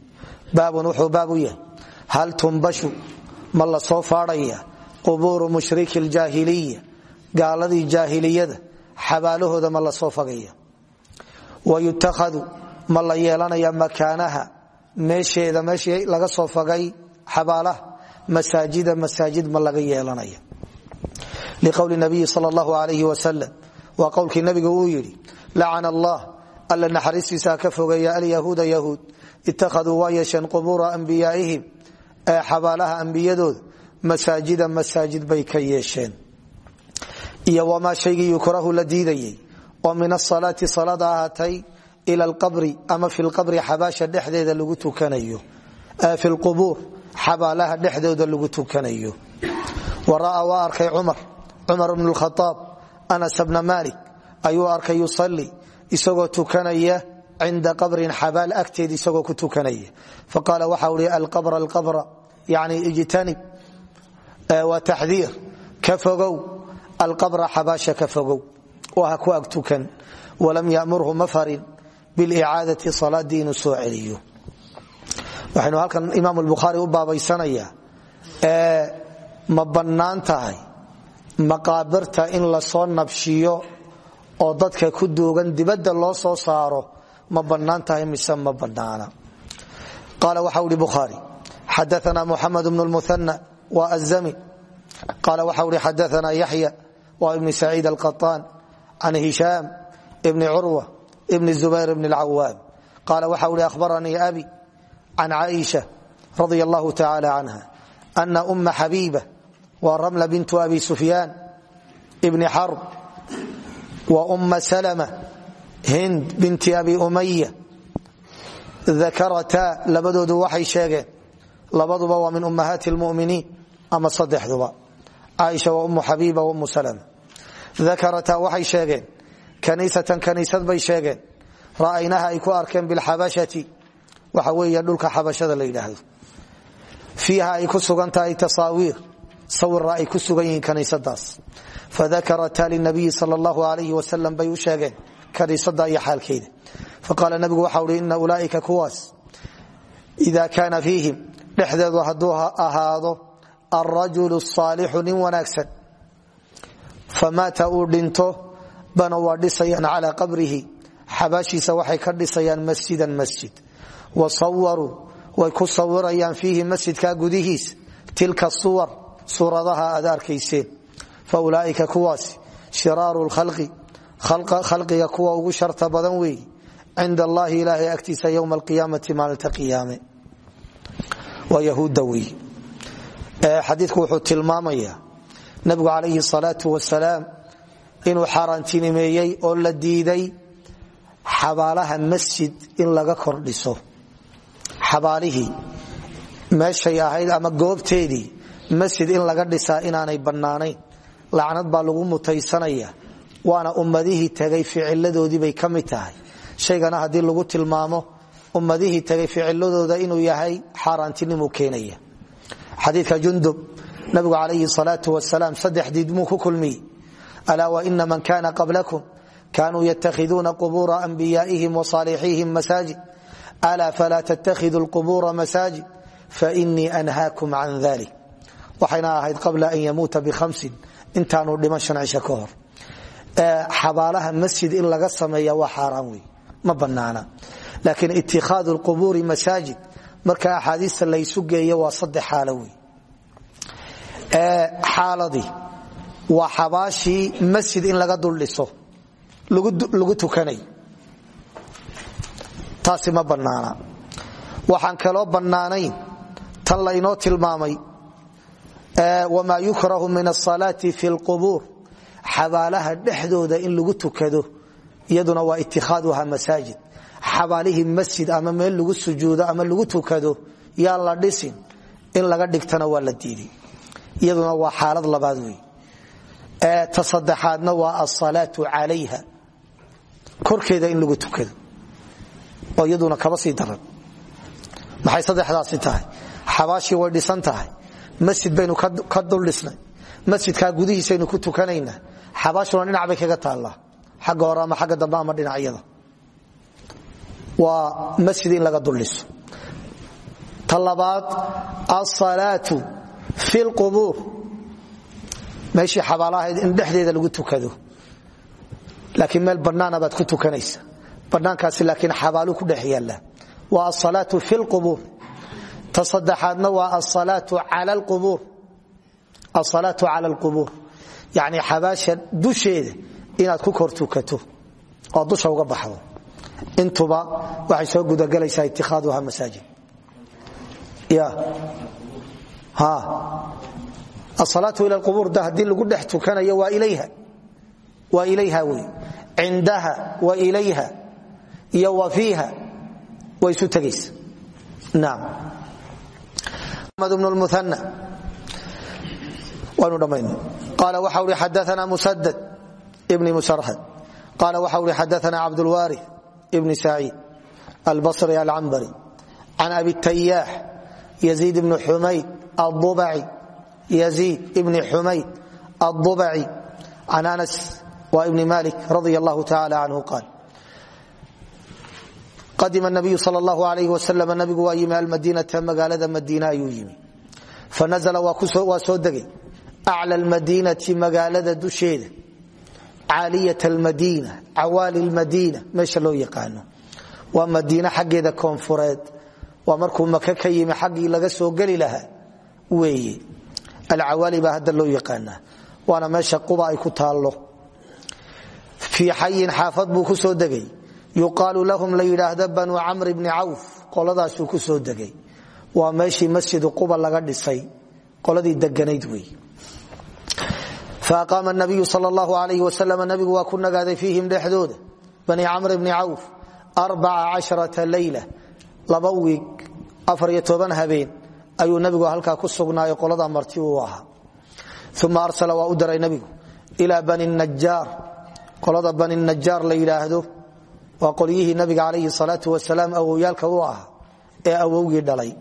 A: Baabun wuxuu baab u yahay. Hal tumbashu ma soo faadhaya? Qubuuru mushriki ljaahiliya. Gaaladii jaahiliyada xabaalahooda ma soo fagaya? Wa yutakhadu ma la yeelanaya makaanaha? Meesheeda meeshii laga soo fagay xabaalaha? Masaajida masaajid ma laga yeelanaya? Liqowli nabiyi sal allahu alayhi wasalam waa qowlkii nabiga uu yidhi lacana allah alla naxariistiisa ka fogeeya alyahuuda yahuud ittakhaduu waa yeesheen qubuura ambiyaaihim ee xabaalaha ambiyadooda masaajida masaajid bay ka yeesheen. Iyo wamaa shaygii yukrahu la diidayay min asalaati salaada ahaatay ila alqabri ama fi lqabri xabaasha dhexdeeda lagu tukanayo. Fi lqubuur xabaalaha dhexdooda lagu tukanayo. Wa ra'aa waa arkay cumar cumar bnu lkhaaab anas bna malik ayuu arkay yusalli isagoo tukanaya cinda qabrin xabaal agteed isagoo ku tukanaya. Faqaala waxa i alqabra alqabra yani ijtanib waa taxdiir ka fogow alqabra xabaasha ka fogow oo ha ku ag tukan walam yamurhu ma farin bilicaadati salaadii inuu soo celiyo. Waxaynu halkan imaam bukhaari u baabaysanaya ma bannaan maqaabirta in la soo nabshiyo oo dadka ku duugan dibadda loo soo saaro ma bannaan tahay mise ma bannaana. Qaala waxa uhi bukhaari xadaana muxamed bnu lmuhana wa azami qaala waxa uhi xadaana yaxya wa ibni saciid alqaطaan can hishaam ibni curwa ibni zubayr bni اlcawaam qaala waxa uhi ahbaranii abi can caaisha radi allahu tacala canha ana uma waa ramla bintu abi sufyaan ibni xarb wa uma salma hind binti abi umaya dakarataa labadoodu waxay sheegeen labaduba waa min ummahaati lmuminiin ama saddexduba. Caaisha wa umu xabiiba wa umu salma dakarataa waxay sheegeen kaniisatan kaniisad bay sheegeen ra'aynaha ay ku arkeen bilxabashati waxa weey dhulka xabashada la sawira ay ku sugan yihiin kaniisadaas. Fadakarata linabiyi sal allahu alayh wasalam bay u sheegeen kaniisada iyo xaalkeeda. Faqaala nabigu waxa uhi ina ulaaika kuwaas ida kaana fiihim dhexdeedu hadduu ahaado alrajulu saalixu nin wanaagsan. Famaata uu dhinto bana waa dhisayaan calaa qabrihi xabaashiisa waxay ka dhisayaan masjidan masjid. Wa sawaruu way ku sawirayaan fiihi masjidka gudihiis tilka suwar suuradaha aad arkayseen. Fa ulaaika kuwaasi shiraaru lkhalqi khalqiga kuwa ugu sharta badan weeye cinda allahi ilaahay agtiisa ywma alqiyaamati maalinta qiyaame. Waa yahuudda wey wuxuu tilmaamayaa nabigu calayhi salaatu wasalaam inuu xaaraantinimeeyey oo la diiday xabaalaha masjid in laga kordhiso. Xabaalihii meeshay ahayd ama goobteedii masjid in laga dhisaa inaanay bannaanayn. Lacnad baa lagu mutaysanaya waana ummadihii tagay ficiladoodiibay ka mid tahay. Shaygana haddii lagu tilmaamo ummadihii tagay ficiladooda inuu yahay xaaraantinimu keenaya. Xadiidka jundub nabigu calayhi salaau wasalaam saddex diidmuu ku kulmiyey. Alaa waina man kana qablakum kanuu yatakhiduuna qubuura anbiyaa'ihim wasaalixiihim masaajid. Alaa falaa tattakhiduu lqubuura masaajid fainii anhaakum can dalik waxayna ahayd qabla an yamuuta bihamsin intaanu dhiman shan cisho ka xabaalaha masjid in laga sameeya waa xaaraan wey ma banaana laakiin itikhaadu lqubuuri masaajid marka axaadiista laysu geeyo waa saddex xaalo wey xaaladii waa xabaashii masjid in laga duldhiso lagu tukanay. Taasi ma bannaana. Waxaan kaloo bannaanayn tan laynoo tilmaamay wamaa yukrahu min asalaati fi lqubuur xabaalaha dhexdooda in lagu tukado iyaduna waa itikaaduha masaajid. Xabaalihii masjid ama meel lagu sujuudo ama lagu tukado yaan la dhisin. In laga dhigtana waa la diiday iyaduna waa xaalad labaad wey ta saddexaadna waa asalaatu calayha. Korkeeda in lagu masjid baynu ka duldhisnay. Masjidkaa gudihiisaynu ku tukanaynaa. Xabaashuna dhinac bay kaga taallaa. Xagga hore ama xagga dambe ama dhinacyada. Waa masjid in laga duldhiso. Ta labaad asalaatu fi lqubuur meeshii xabaalahayd in dhexdeeda lagu tukado. Laakiin meel bannaana baad ku tukanaysa. Bannaankaasi laakiin xabaalu ku dhex yaalla. Waa asalaatu fi lqubuur ta saddexaadna waa asalaatu cala alqubuur. Yani xabaasha dusheeda inaad ku kor tukato oo dusha uga baxdo. Intuba waxay soo gudagelaysaa itikaaduha masaajid. Asalaatu ila qubuur da haddii lagu dhex tukanayo waa ilayha. Waa ilayha wey. Cindaha wa ilayha. Iyo wa fiiha. Way bn xadaana cabdulwaari ibni saciid albasri alcambari can abi tayaax yaziid ibni xumayd aلضubaci can anas wa ibni malik radi allahu taala canhu qaal qadima nabiyu sal allahu alayh wasalam nabigu waa yimi almadiinata magaalada madiina ayuu yimi. Fanazla waa soo degay. Acla lmadiinati magaalada dusheeda. Caaliyat almadiina cawaali lmadiina meesha loo yaqaano. Waa madiine xaggeeda koonfureed. Waa markuu maka ka yimi xaggii laga soo geli lahaa weeye. Alcawaali baa hadda loo yaqaanaa. Waana meesha quba yuqaalu lahum la yidhaahda banuu camr bni cawf qoladaasuu ku soo degay waa meeshii masjidu quba laga dhisay qoladii deganayd wey faaqaama nabiyu sal allahu alayh wasalam nabigu waa ku nagaaday fiihim dhexdooda bani camr bni cawf arbaca casharata leyla laba wiig afar iyo toban habeen ayuu nabigu halkaa ku sugnaayo qolada marti uu ahaa uma arsala waa u nabigu ilaa bani najaar qolada bani najaar la yidhaahdo waa qolyihii nabiga calayhi salaatu wasalaam awowyaalka u ahaa ee awowgii dhalay.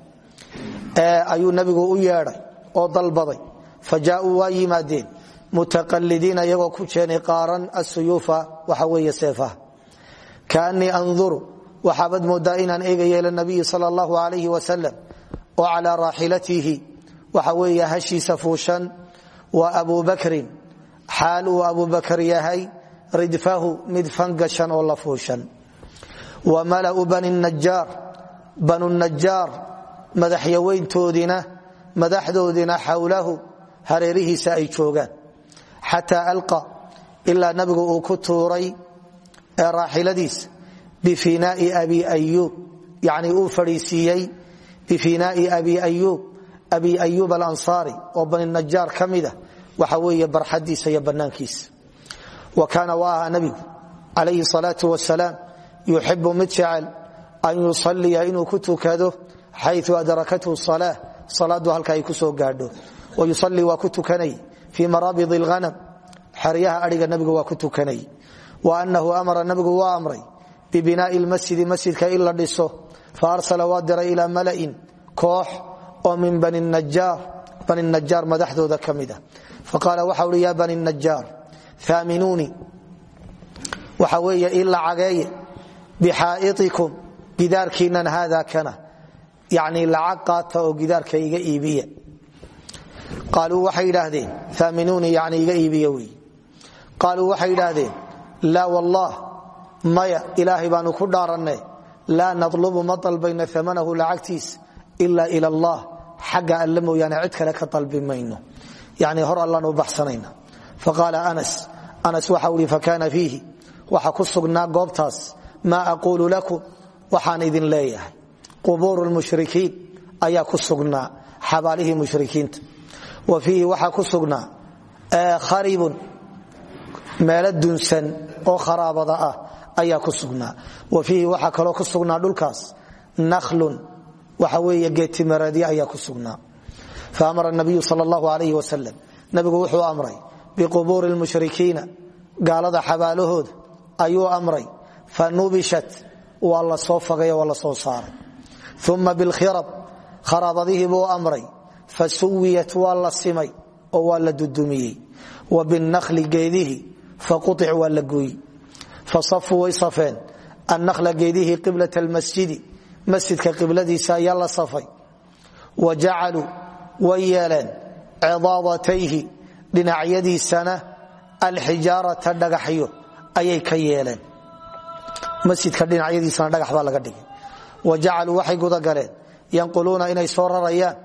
A: Ayuu nabigu u yeedhay oo dalbaday. Fa jaauu waa yimaadeen. Mutaqalidiina iyagoo ku jeenay qaaran asuyuufa waxa weeye seefaha kaanii anduru waxaabad moodaa inaan eegaya ila nabiyi sal allahu alayhi wasalam oo calaa raaxilatihi waxa weeye hashiisa fuushan wa abu bakrin. Xaal uu abu bakr yahay ridfahu mid fangashan oo la fuushan. Wa malau bani najaar banu najaar madaxyaweyntoodina madaxdoodina xawlahu hareerihiisa ay joogaan. Xataa alqa ilaa nabigu uu ku tuuray ee raaxiladiisa bifinaai abi ayuub yani uu fadhiisiiyey bifinaai abi ayuub abi ayuub alansaari oo bani najaar ka mida waxa weeye barxadiisa iyo bannaankiisa wa kaana wa aha nabigu calayhi salaau wasalaam yuxibu mid jecel an yusaliya inuu ku tukado xayu adrakathu sala salaadu halka ay ku soo gaadho. Wayusalii waa ku tukanay fii maraabid اlhanam xeryaha adhiga nabigu waa ku tukanay. Wa anahu amara nabigu waa amray bibinaai lmasjidi masjidka in la dhiso. Faarsala waa diray ilaa malain koox oo min bani najaar madaxdooda ka mida faqaala waxa uhi ya bani najaar aaminuuni waxa weeye ii lacageeye bixaaiikum gidaarkiinan haada kana. Yani lacag qaata oo gidaarka iga iibiya. Qaaluu waxay idhaahdeen aaminuuni yani iga iibiya wey waxay idhaahdeen laa wallah maya ilaahay baanu ku dhaaranne laa nalubu ma dalbayno amanahu lacagtiis ila allah xagga alle mooyaane cid kale ka dalbi mayno. Hor allaan u baxsanayna faqaala anas anas waxa ui fakaana fiihi waxa ku sugnaa goobtaas maa aquulu lakum waxaan idin leeyahay qubuuru lmushrikiin ayaa ku sugnaa xabaalihii mushrikiinta wa fiihi waxaa ku sugnaa kharibun meelo dunsan oo kharaabada ah ayaa ku sugnaa wa fiihi waxaa kaloo ku sugnaa dhulkaas nakhlun waxa weeye geetimaradyo ayaa ku sugnaa fa amara nabiyu sal allahu alayh wasalam nabigu wuxuu amray biqubuuri lmushrikiina gaalada xabaalahooda ayuu amray. Fa nubishat waa la soo fagayo waa la soo saaray. Uma bilkhirab kharaabadihii buu amray. Fa suwiyat waa la simay oo waa la dudumiyey. Wa binakli geedihii faqutic waa la gooyi fasafuu way dhinacyadiisana alxijaarata dhagaxyo ayay ka yeeleen. Masjidka dhinacyadiisana dhagax baa laga dhigay. Wa jacaluu waxay gudagaleen yanquluuna inay soo rarayaan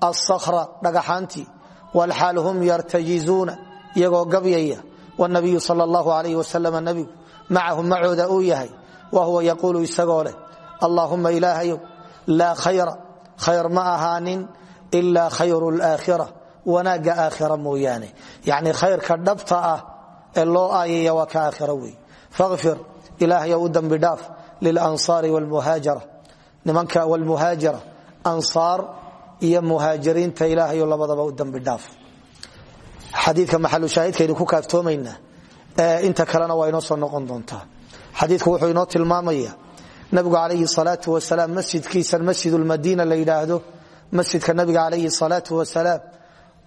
A: alsakra dhagaxaantii walxaal hum yartajizuuna iyagoo gabyaya. Wnabiyu sal allahu alayh wasalam nabigu macahum macooda uu yahay wa huwa yaquulu isagoo leh allaahuma ilaahayow laa khayra khayr ma ahaanin ilaa khayru laakhira wanaagga aakhira mooyaane. Yacni khayrka dhabta ah ee loo aayaya waa ka aakhira wey faqfir ilaahayow u dembi dhaaf lilansaari wlmuhaajara ansaar iyo muhaajiriinta ilaahayo labadaba u dembi dhaaf. Xadiika maxalushaahidkaynu ku kaaftoomaynaa inta kalena waa inoo soo noqon doontaa xadiiku wuxuu inoo tilmaamaya nabigu calayhi salaau wasalaam masjidkiisan masjidulmadiina la yidhaahdo masjidka nabiga calayhi salaau wasalaam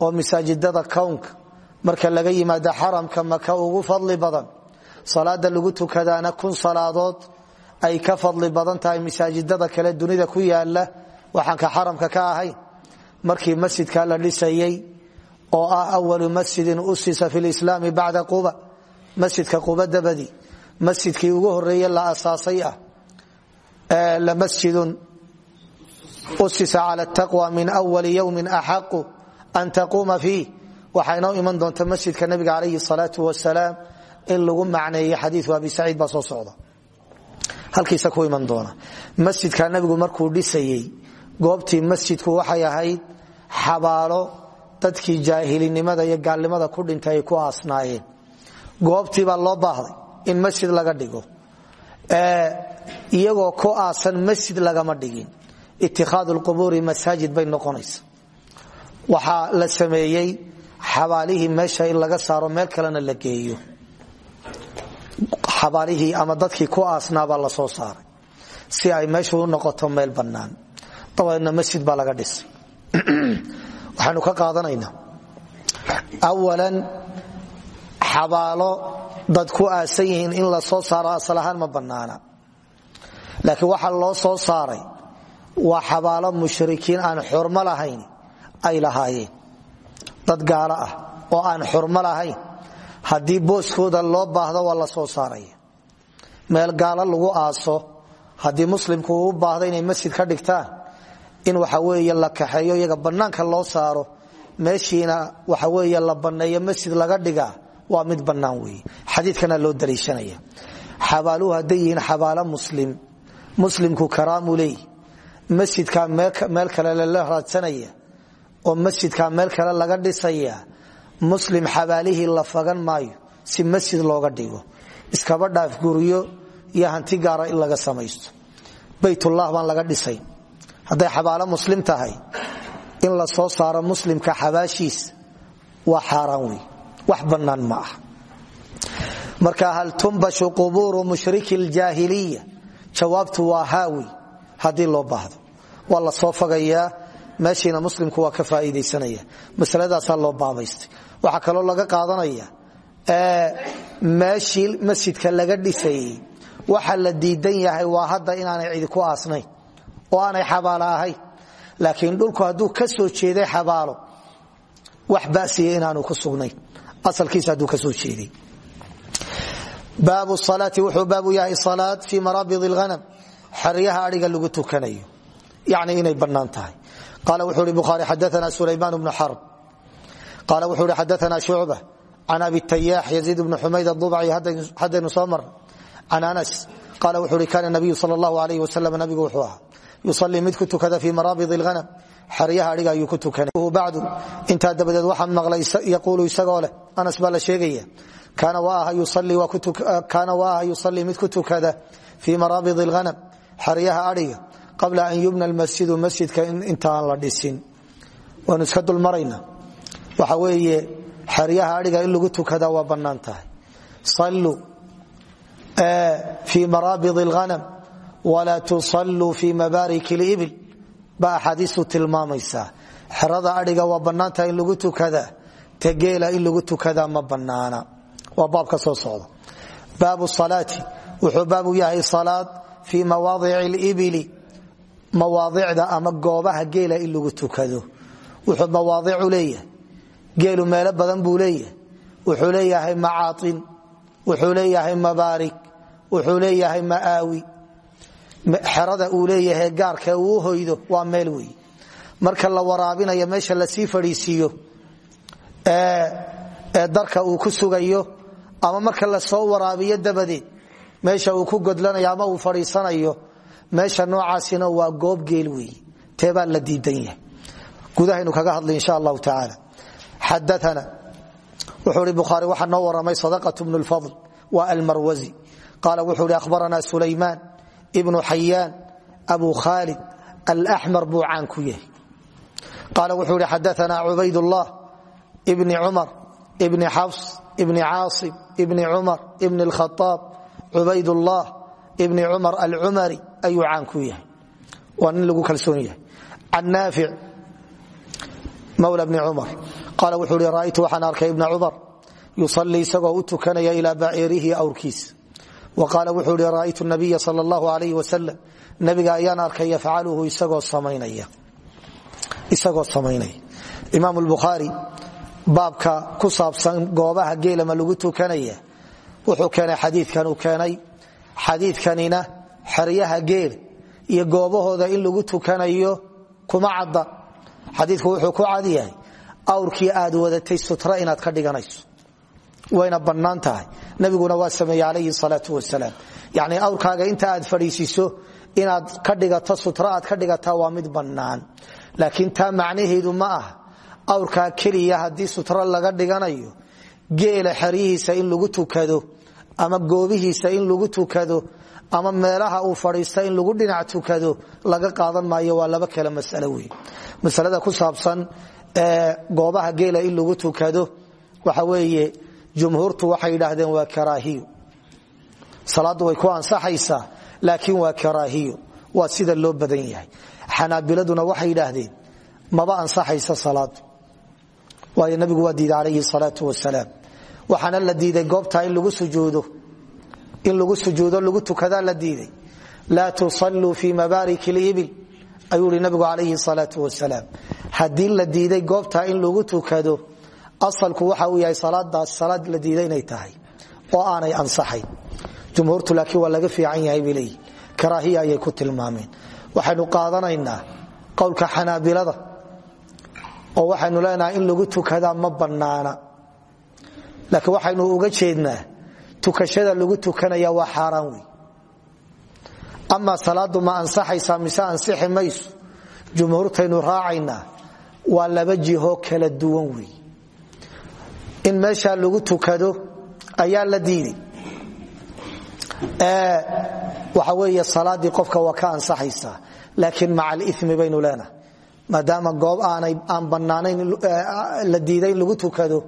A: oo masaajidada kownka marka laga yimaado xaramka maka ugu fadli badan salaada lagu tukadaana kun salaadood ay ka fadli badan tahay masaajidada kale dunida ku yaalla waxaan ka xaramka ka ahayn markii masjidka la dhisayey oo ah awalu masjidin usisa fi lislaami bacda quba masjidka quba dabadi masjidkii ugu horeeye la asaasay ah lamasjidun usisa cala taqwa min awali yowmin axaqu an taquuma fiih waxaa inoo iman doonta masjidka nabiga calayhi salaau wasalaam in lagu macneeye xadiiku abi saciid baa soo socda halkiisa ku iman doona masjidka nabigu markuu dhisayey goobtii masjidku waxay ahayd xabaalo dadkii jaahilinimada iyo gaalnimada ku dhintay ay ku aasnaayeen goobtiibaa loo baahday in masjid laga dhigo iyagoo ku aasan masjid lagama dhigin ittikhaadu lqubuuri masaajid bay noqonaysa waxaa la sameeyey xabaalihii meesha in laga saaro meel kalena la geeyo. Xabaalihii ama dadkii ku aasnaabaa la soo saaray. Si ay meeshu u noqoto meel bannaan. Dabadeedna masjid baa laga dhisay. Waxaanu ka qaadanaynaa. Awalan xabaalo dad aasan yihiin in la soo saaro asal ma bannaana. Laakiin waxaa loo soo saaray waa xabaalo mushrikiin aan xurmo lahayn ay lahaayeen dad gaalo ah oo aan xurmo lahayn haddii booskooda loo baahdo waa soo saaraya meel gaalo lagu aaso haddii muslimku uu baahdo inay masjid ka dhigtaan in waxa weeye la kaxeeyo iyaga bannaanka loo saaro meeshiina waxa weeye la banneeyo masjid laga dhigaa waa mid bannaan weeye. Xadiidkana loo daliishanaya. Xabaaluhu hadday yihiin muslim. Muslimku karaamu leey meel kale lala raadsanaya oo masjidkaa meel kale laga dhisaya muslim xabaalihii la fagan maayo si masjid looga dhigo. Iskaba dhaaf guryo iyo hanti gaara in laga samaysto. Baytullah baan laga dhisay. Hadday xabaalo muslim tahay in la soo saaro muslimka xabaashiis waa xaaraan wey wax bannaan ma marka hal tumbashu qubuuru mushriki ljaahiliya jawaabtu waa haawi haddii loo baahdo. Waa soo fagayaa meeshiina muslimku waa ka faaiidaysanaya. Masaladaasaa loo baabaystay waxaa kaloo laga qaadanaya meeshii masjidka laga dhisayey waxa la diidan yahay waa hadda inaanay cidi ku aasnayn oo aanay xabaalo laakiin dhulku hadduu ka soo jeeday xabaalo wax basiya inaanu ku sugnayn. Asalkiisa hadduu ka soo jeeday. Baabu salaati wuxuu baabu yahay salaad fii maraabid اlhanam xeryaha adhiga lagu tukanayo. Yani inay bannaan qala wuxuu hi bukhaari xadaana sulaymaan bnu xarb qaala wuxuu hi xadaana shucba can abi tayaax yaziid bni xumayd adubaci haddaynu soo mar. Can anas. Qaala wuxuu hi kaana nabiyu sal allahu alayh wasalam nabigu wuxuu ahaa. Yusalii mid ku tukada ku tukanay. Bacdu intaa dabadeed waxaan maqlay yaquulu isagoo leh anas baa sheegaya kaana waa aha yusalii mid ku tukada fii maraabid اlhanam xeryaha adhiga qabla an yubna almasjidu masjidka intaan la dhisin waanu iska dulmarayna waxa weeye xeryaha adhiga in lagu tukada waa bannaan tahay saluu fii maraabid اlhanam walaa tusalluu fii mabaarik اlibil ba axaadiistu tilmaamaysaa xerada adhiga waa bannaantaha in lagu tukada tageela in lagu tukadaa ma bannaana waa baabka soo socda baabu salaati wuxuu baabu yahay salaad fii mawaadici اlibili mawaadicda ama goobaha geela in lagu tukado. Wuxuu mawaadicu leeyahay. Geelu meelo badan buu leeyahay. Wuxuu leeyahay macaain wuxuu leeyahay mabaarig. Wuxuu leeyahay maaawi. Xerada uu leeyahay gaarka uu hoydo waa meel wey marka la waraabinayo meesha la sii fadhiisiiyo ee darka uu ku sugayo ama marka la soo waraabiyo dabadeed meesha uu ku godlanayo ama uu fadhiisanayo meesha noocaasina waa goob geel wey teebaa la diidan yahay. Gudahaynu kaga hadlay insha allahu tacaala xadaana wuxuu hi bukhaari waxaa noo waramay sadaqat bnu lfadl wa almarwazi. Qaala wuxuu hi ahbaranaa sulaymaan ibnu xayaan abu khaalid alaxmar buu caan ku yahay. Qaala wuxuu hi xadaana cubaydullah bni cumar bni xafs bni caasim bni cumar bni lkhaaab cubaydullah bni cumar alcumari ayuu caan ku yahay. Waa nin lagu kalsoon yahay. Can naafic mawla bni cumar. Qaala wuxuu hi ra'aytu waxaan arkay ibna cumar yusalii isagoo u tukanaya ilaa baciirihi awrkiis. Wa qaala wuxuu hi ra'aytu nabiya sal allahu alayh wasalam nabiga ayaan arkay yafcaluhu isagoo samaynaya. Imaam bukhaari baabka ku saabsan goobaha geelama lagu tukanaya? Wuxuu keenay xadiikan uu keenay xadiidkanina xeryaha geel iyo goobahooda in lagu tukanayo kuma cadda. Xadiiku wuxuu ku cad yahay awrkii aad wadatay sutra inaad ka dhiganayso. Wayna bannaan tahay. Nabiguna waa sameeye calayhi salaau wasalaam yani awrkaaga inta aad fadhiisiiso inaad ka dhigato sutra aad ka dhigataa waa mid bannaan. Laakiin taa macnaheedu ma ah awrkaa keliya haddii sutra laga dhiganayo geela xeryihiisa in lagu tukado ama goobihiisa in lagu tukado ama meelaha uu fadhiista in lagu dhinac tukado laga qaadan maayo waa laba kale masalo wey masalada ku saabsan goobaha geela in lagu tukado waxa weeye jumhuurtu waxay yidhaahdeen waa karaahiyo salaaddu way ku ansaxaysaa laakiin waa karaahiyo waa sida loo badan yahay. Xanaabiladuna waxay yidhaahdeen maba ansaxaysa salaadu waayo nabigu waa diiday calayhi salaau wasalaam waxaana la diiday goobtaa in lagu sujuudo lagu tukadaa la diiday. Laa tusalluu fii mabaarik libil ayuu ihi nabigu calayhi salaau wasalaam. Haddii la diiday goobtaa in lagu tukado asalku waxa uu yahay salaadaas salaad la diiday inay tahay oo aanay ansaxayn. Jumhuurtu laakiin waa laga fiican yahay bay karaahiya ayay ku tilmaameen. Waxaynu qaadanaynaa qowlka xanaabilada oo waxaynu leenahay in lagu tukadaa ma bannaana laakiin waxaynu uga jeednaa tukashada lagu tukanaya waa xaaraan wey amaa salaadu ma ansaxaysaa mise ansixi mayso. Jumhuurtaynu raacaynaa waa laba jiho kala duwan wey in meeshaa lagu tukado ayaa la diiday. Waxa weeye salaadii qofka waa ka laakiin maca alimi baynu leenahay. Maadaama goob aan bannaanayn la diiday lagu tukado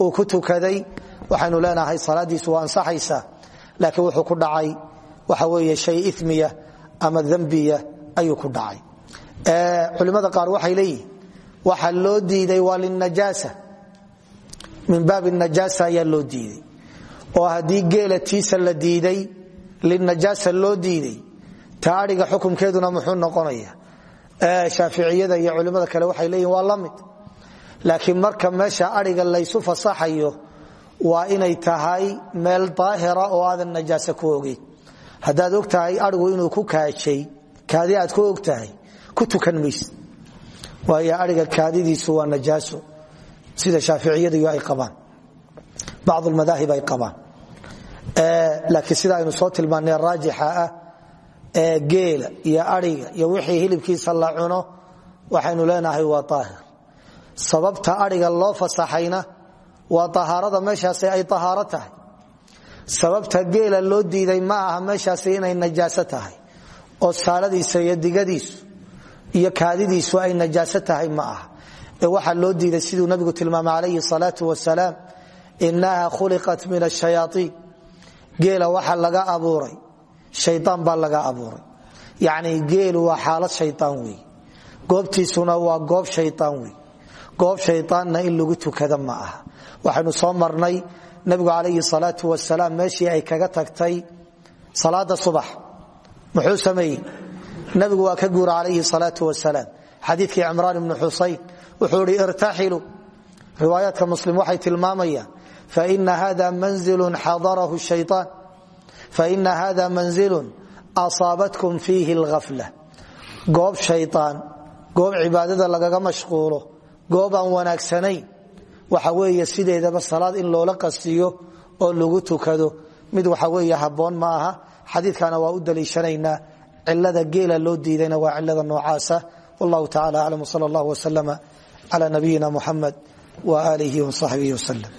A: uu ku tukaday waxaynu leenahay salaadiisu waa ansaxaysaa laakiin wuxuu ku dhacay waxa weeye shay imiya ama dembiya ayuu ku dhacay. Culimmada qaar waxay leeyihiin waxa loo diiday waa linajaasa min baabi najaasa ayaa loo diiday. Oo haddii geela la diiday linajaasa loo diiday taadhiga xukumkeeduna muxuu noqonaya shaaficiyada iyo culimmada kale waxay leeyihiin waa la laakiin marka meesha adhiga laysu fasaxayo waa inay tahay meel daahira oo aadan najaase ku ogeyn haddaad og tahay adhigu inuu ku kaajay kaadi aad ku og tahay ku tukan mayse waayo adhiga kaadidiisu waa najaaso sida shaaficiyadu ay qabaan. Bacd madaahib ay qabaan. Laakiin sida aynu soo tilmaanay raajixa ah ee geela iyo ariga iyo wixii hilibkiisa la cuno waxaynu leenahay waa aahir sababta ariga loo fasaxayna waa ahaarada meeshaasi ay ahaaro sababta geela loo diiday ma aha meeshaasi inay najaaso oo saaladiisa iyo digadiisu iyo kaadidiisu ay najaaso ma aha. Ee waxaa loo diiday siduu nabigu tilmaamay calayhi salaau wasalaam inaha khuliqat min ashayaaiin geela waxa laga abuuray shayaan baa laga abuuray. Yacni geelu waa xaalad shayaan wey goobtiisuna waa goob shayaan wey goob shayaanna in lagu tukada ma aha. Waxaynu soo marnay nabigu calayhi salaau wasalaam meeshii ay kaga tagtay salaada subax. Muxuu sameeyey? Nabigu waa ka guura calayhi salaau wasalaam xadiikii cimraan ibnu xusayn wuxuu ihi irtaxilu. Riwaayaadka muslim waxay tilmaamayaan faina hada manzilun xadarahu shayaan faina hada manzilun asaabatkum fiihi alghafla. Goob shayaan goob cibaadada lagaga mashquulo goob aan wanaagsanayn. Waxa weeye sideedaba salaad in loola qastiyo oo lagu tukado. Mid waxa weeye habboon ma aha. Xadiikana waa u daliishanaynaa. Cilada geela loo diidayna waa cilada noocaasa. Wallahu tacala aclam wsal allah wslama cla nabiyina muxamed wa alihi wsaxbihi wslm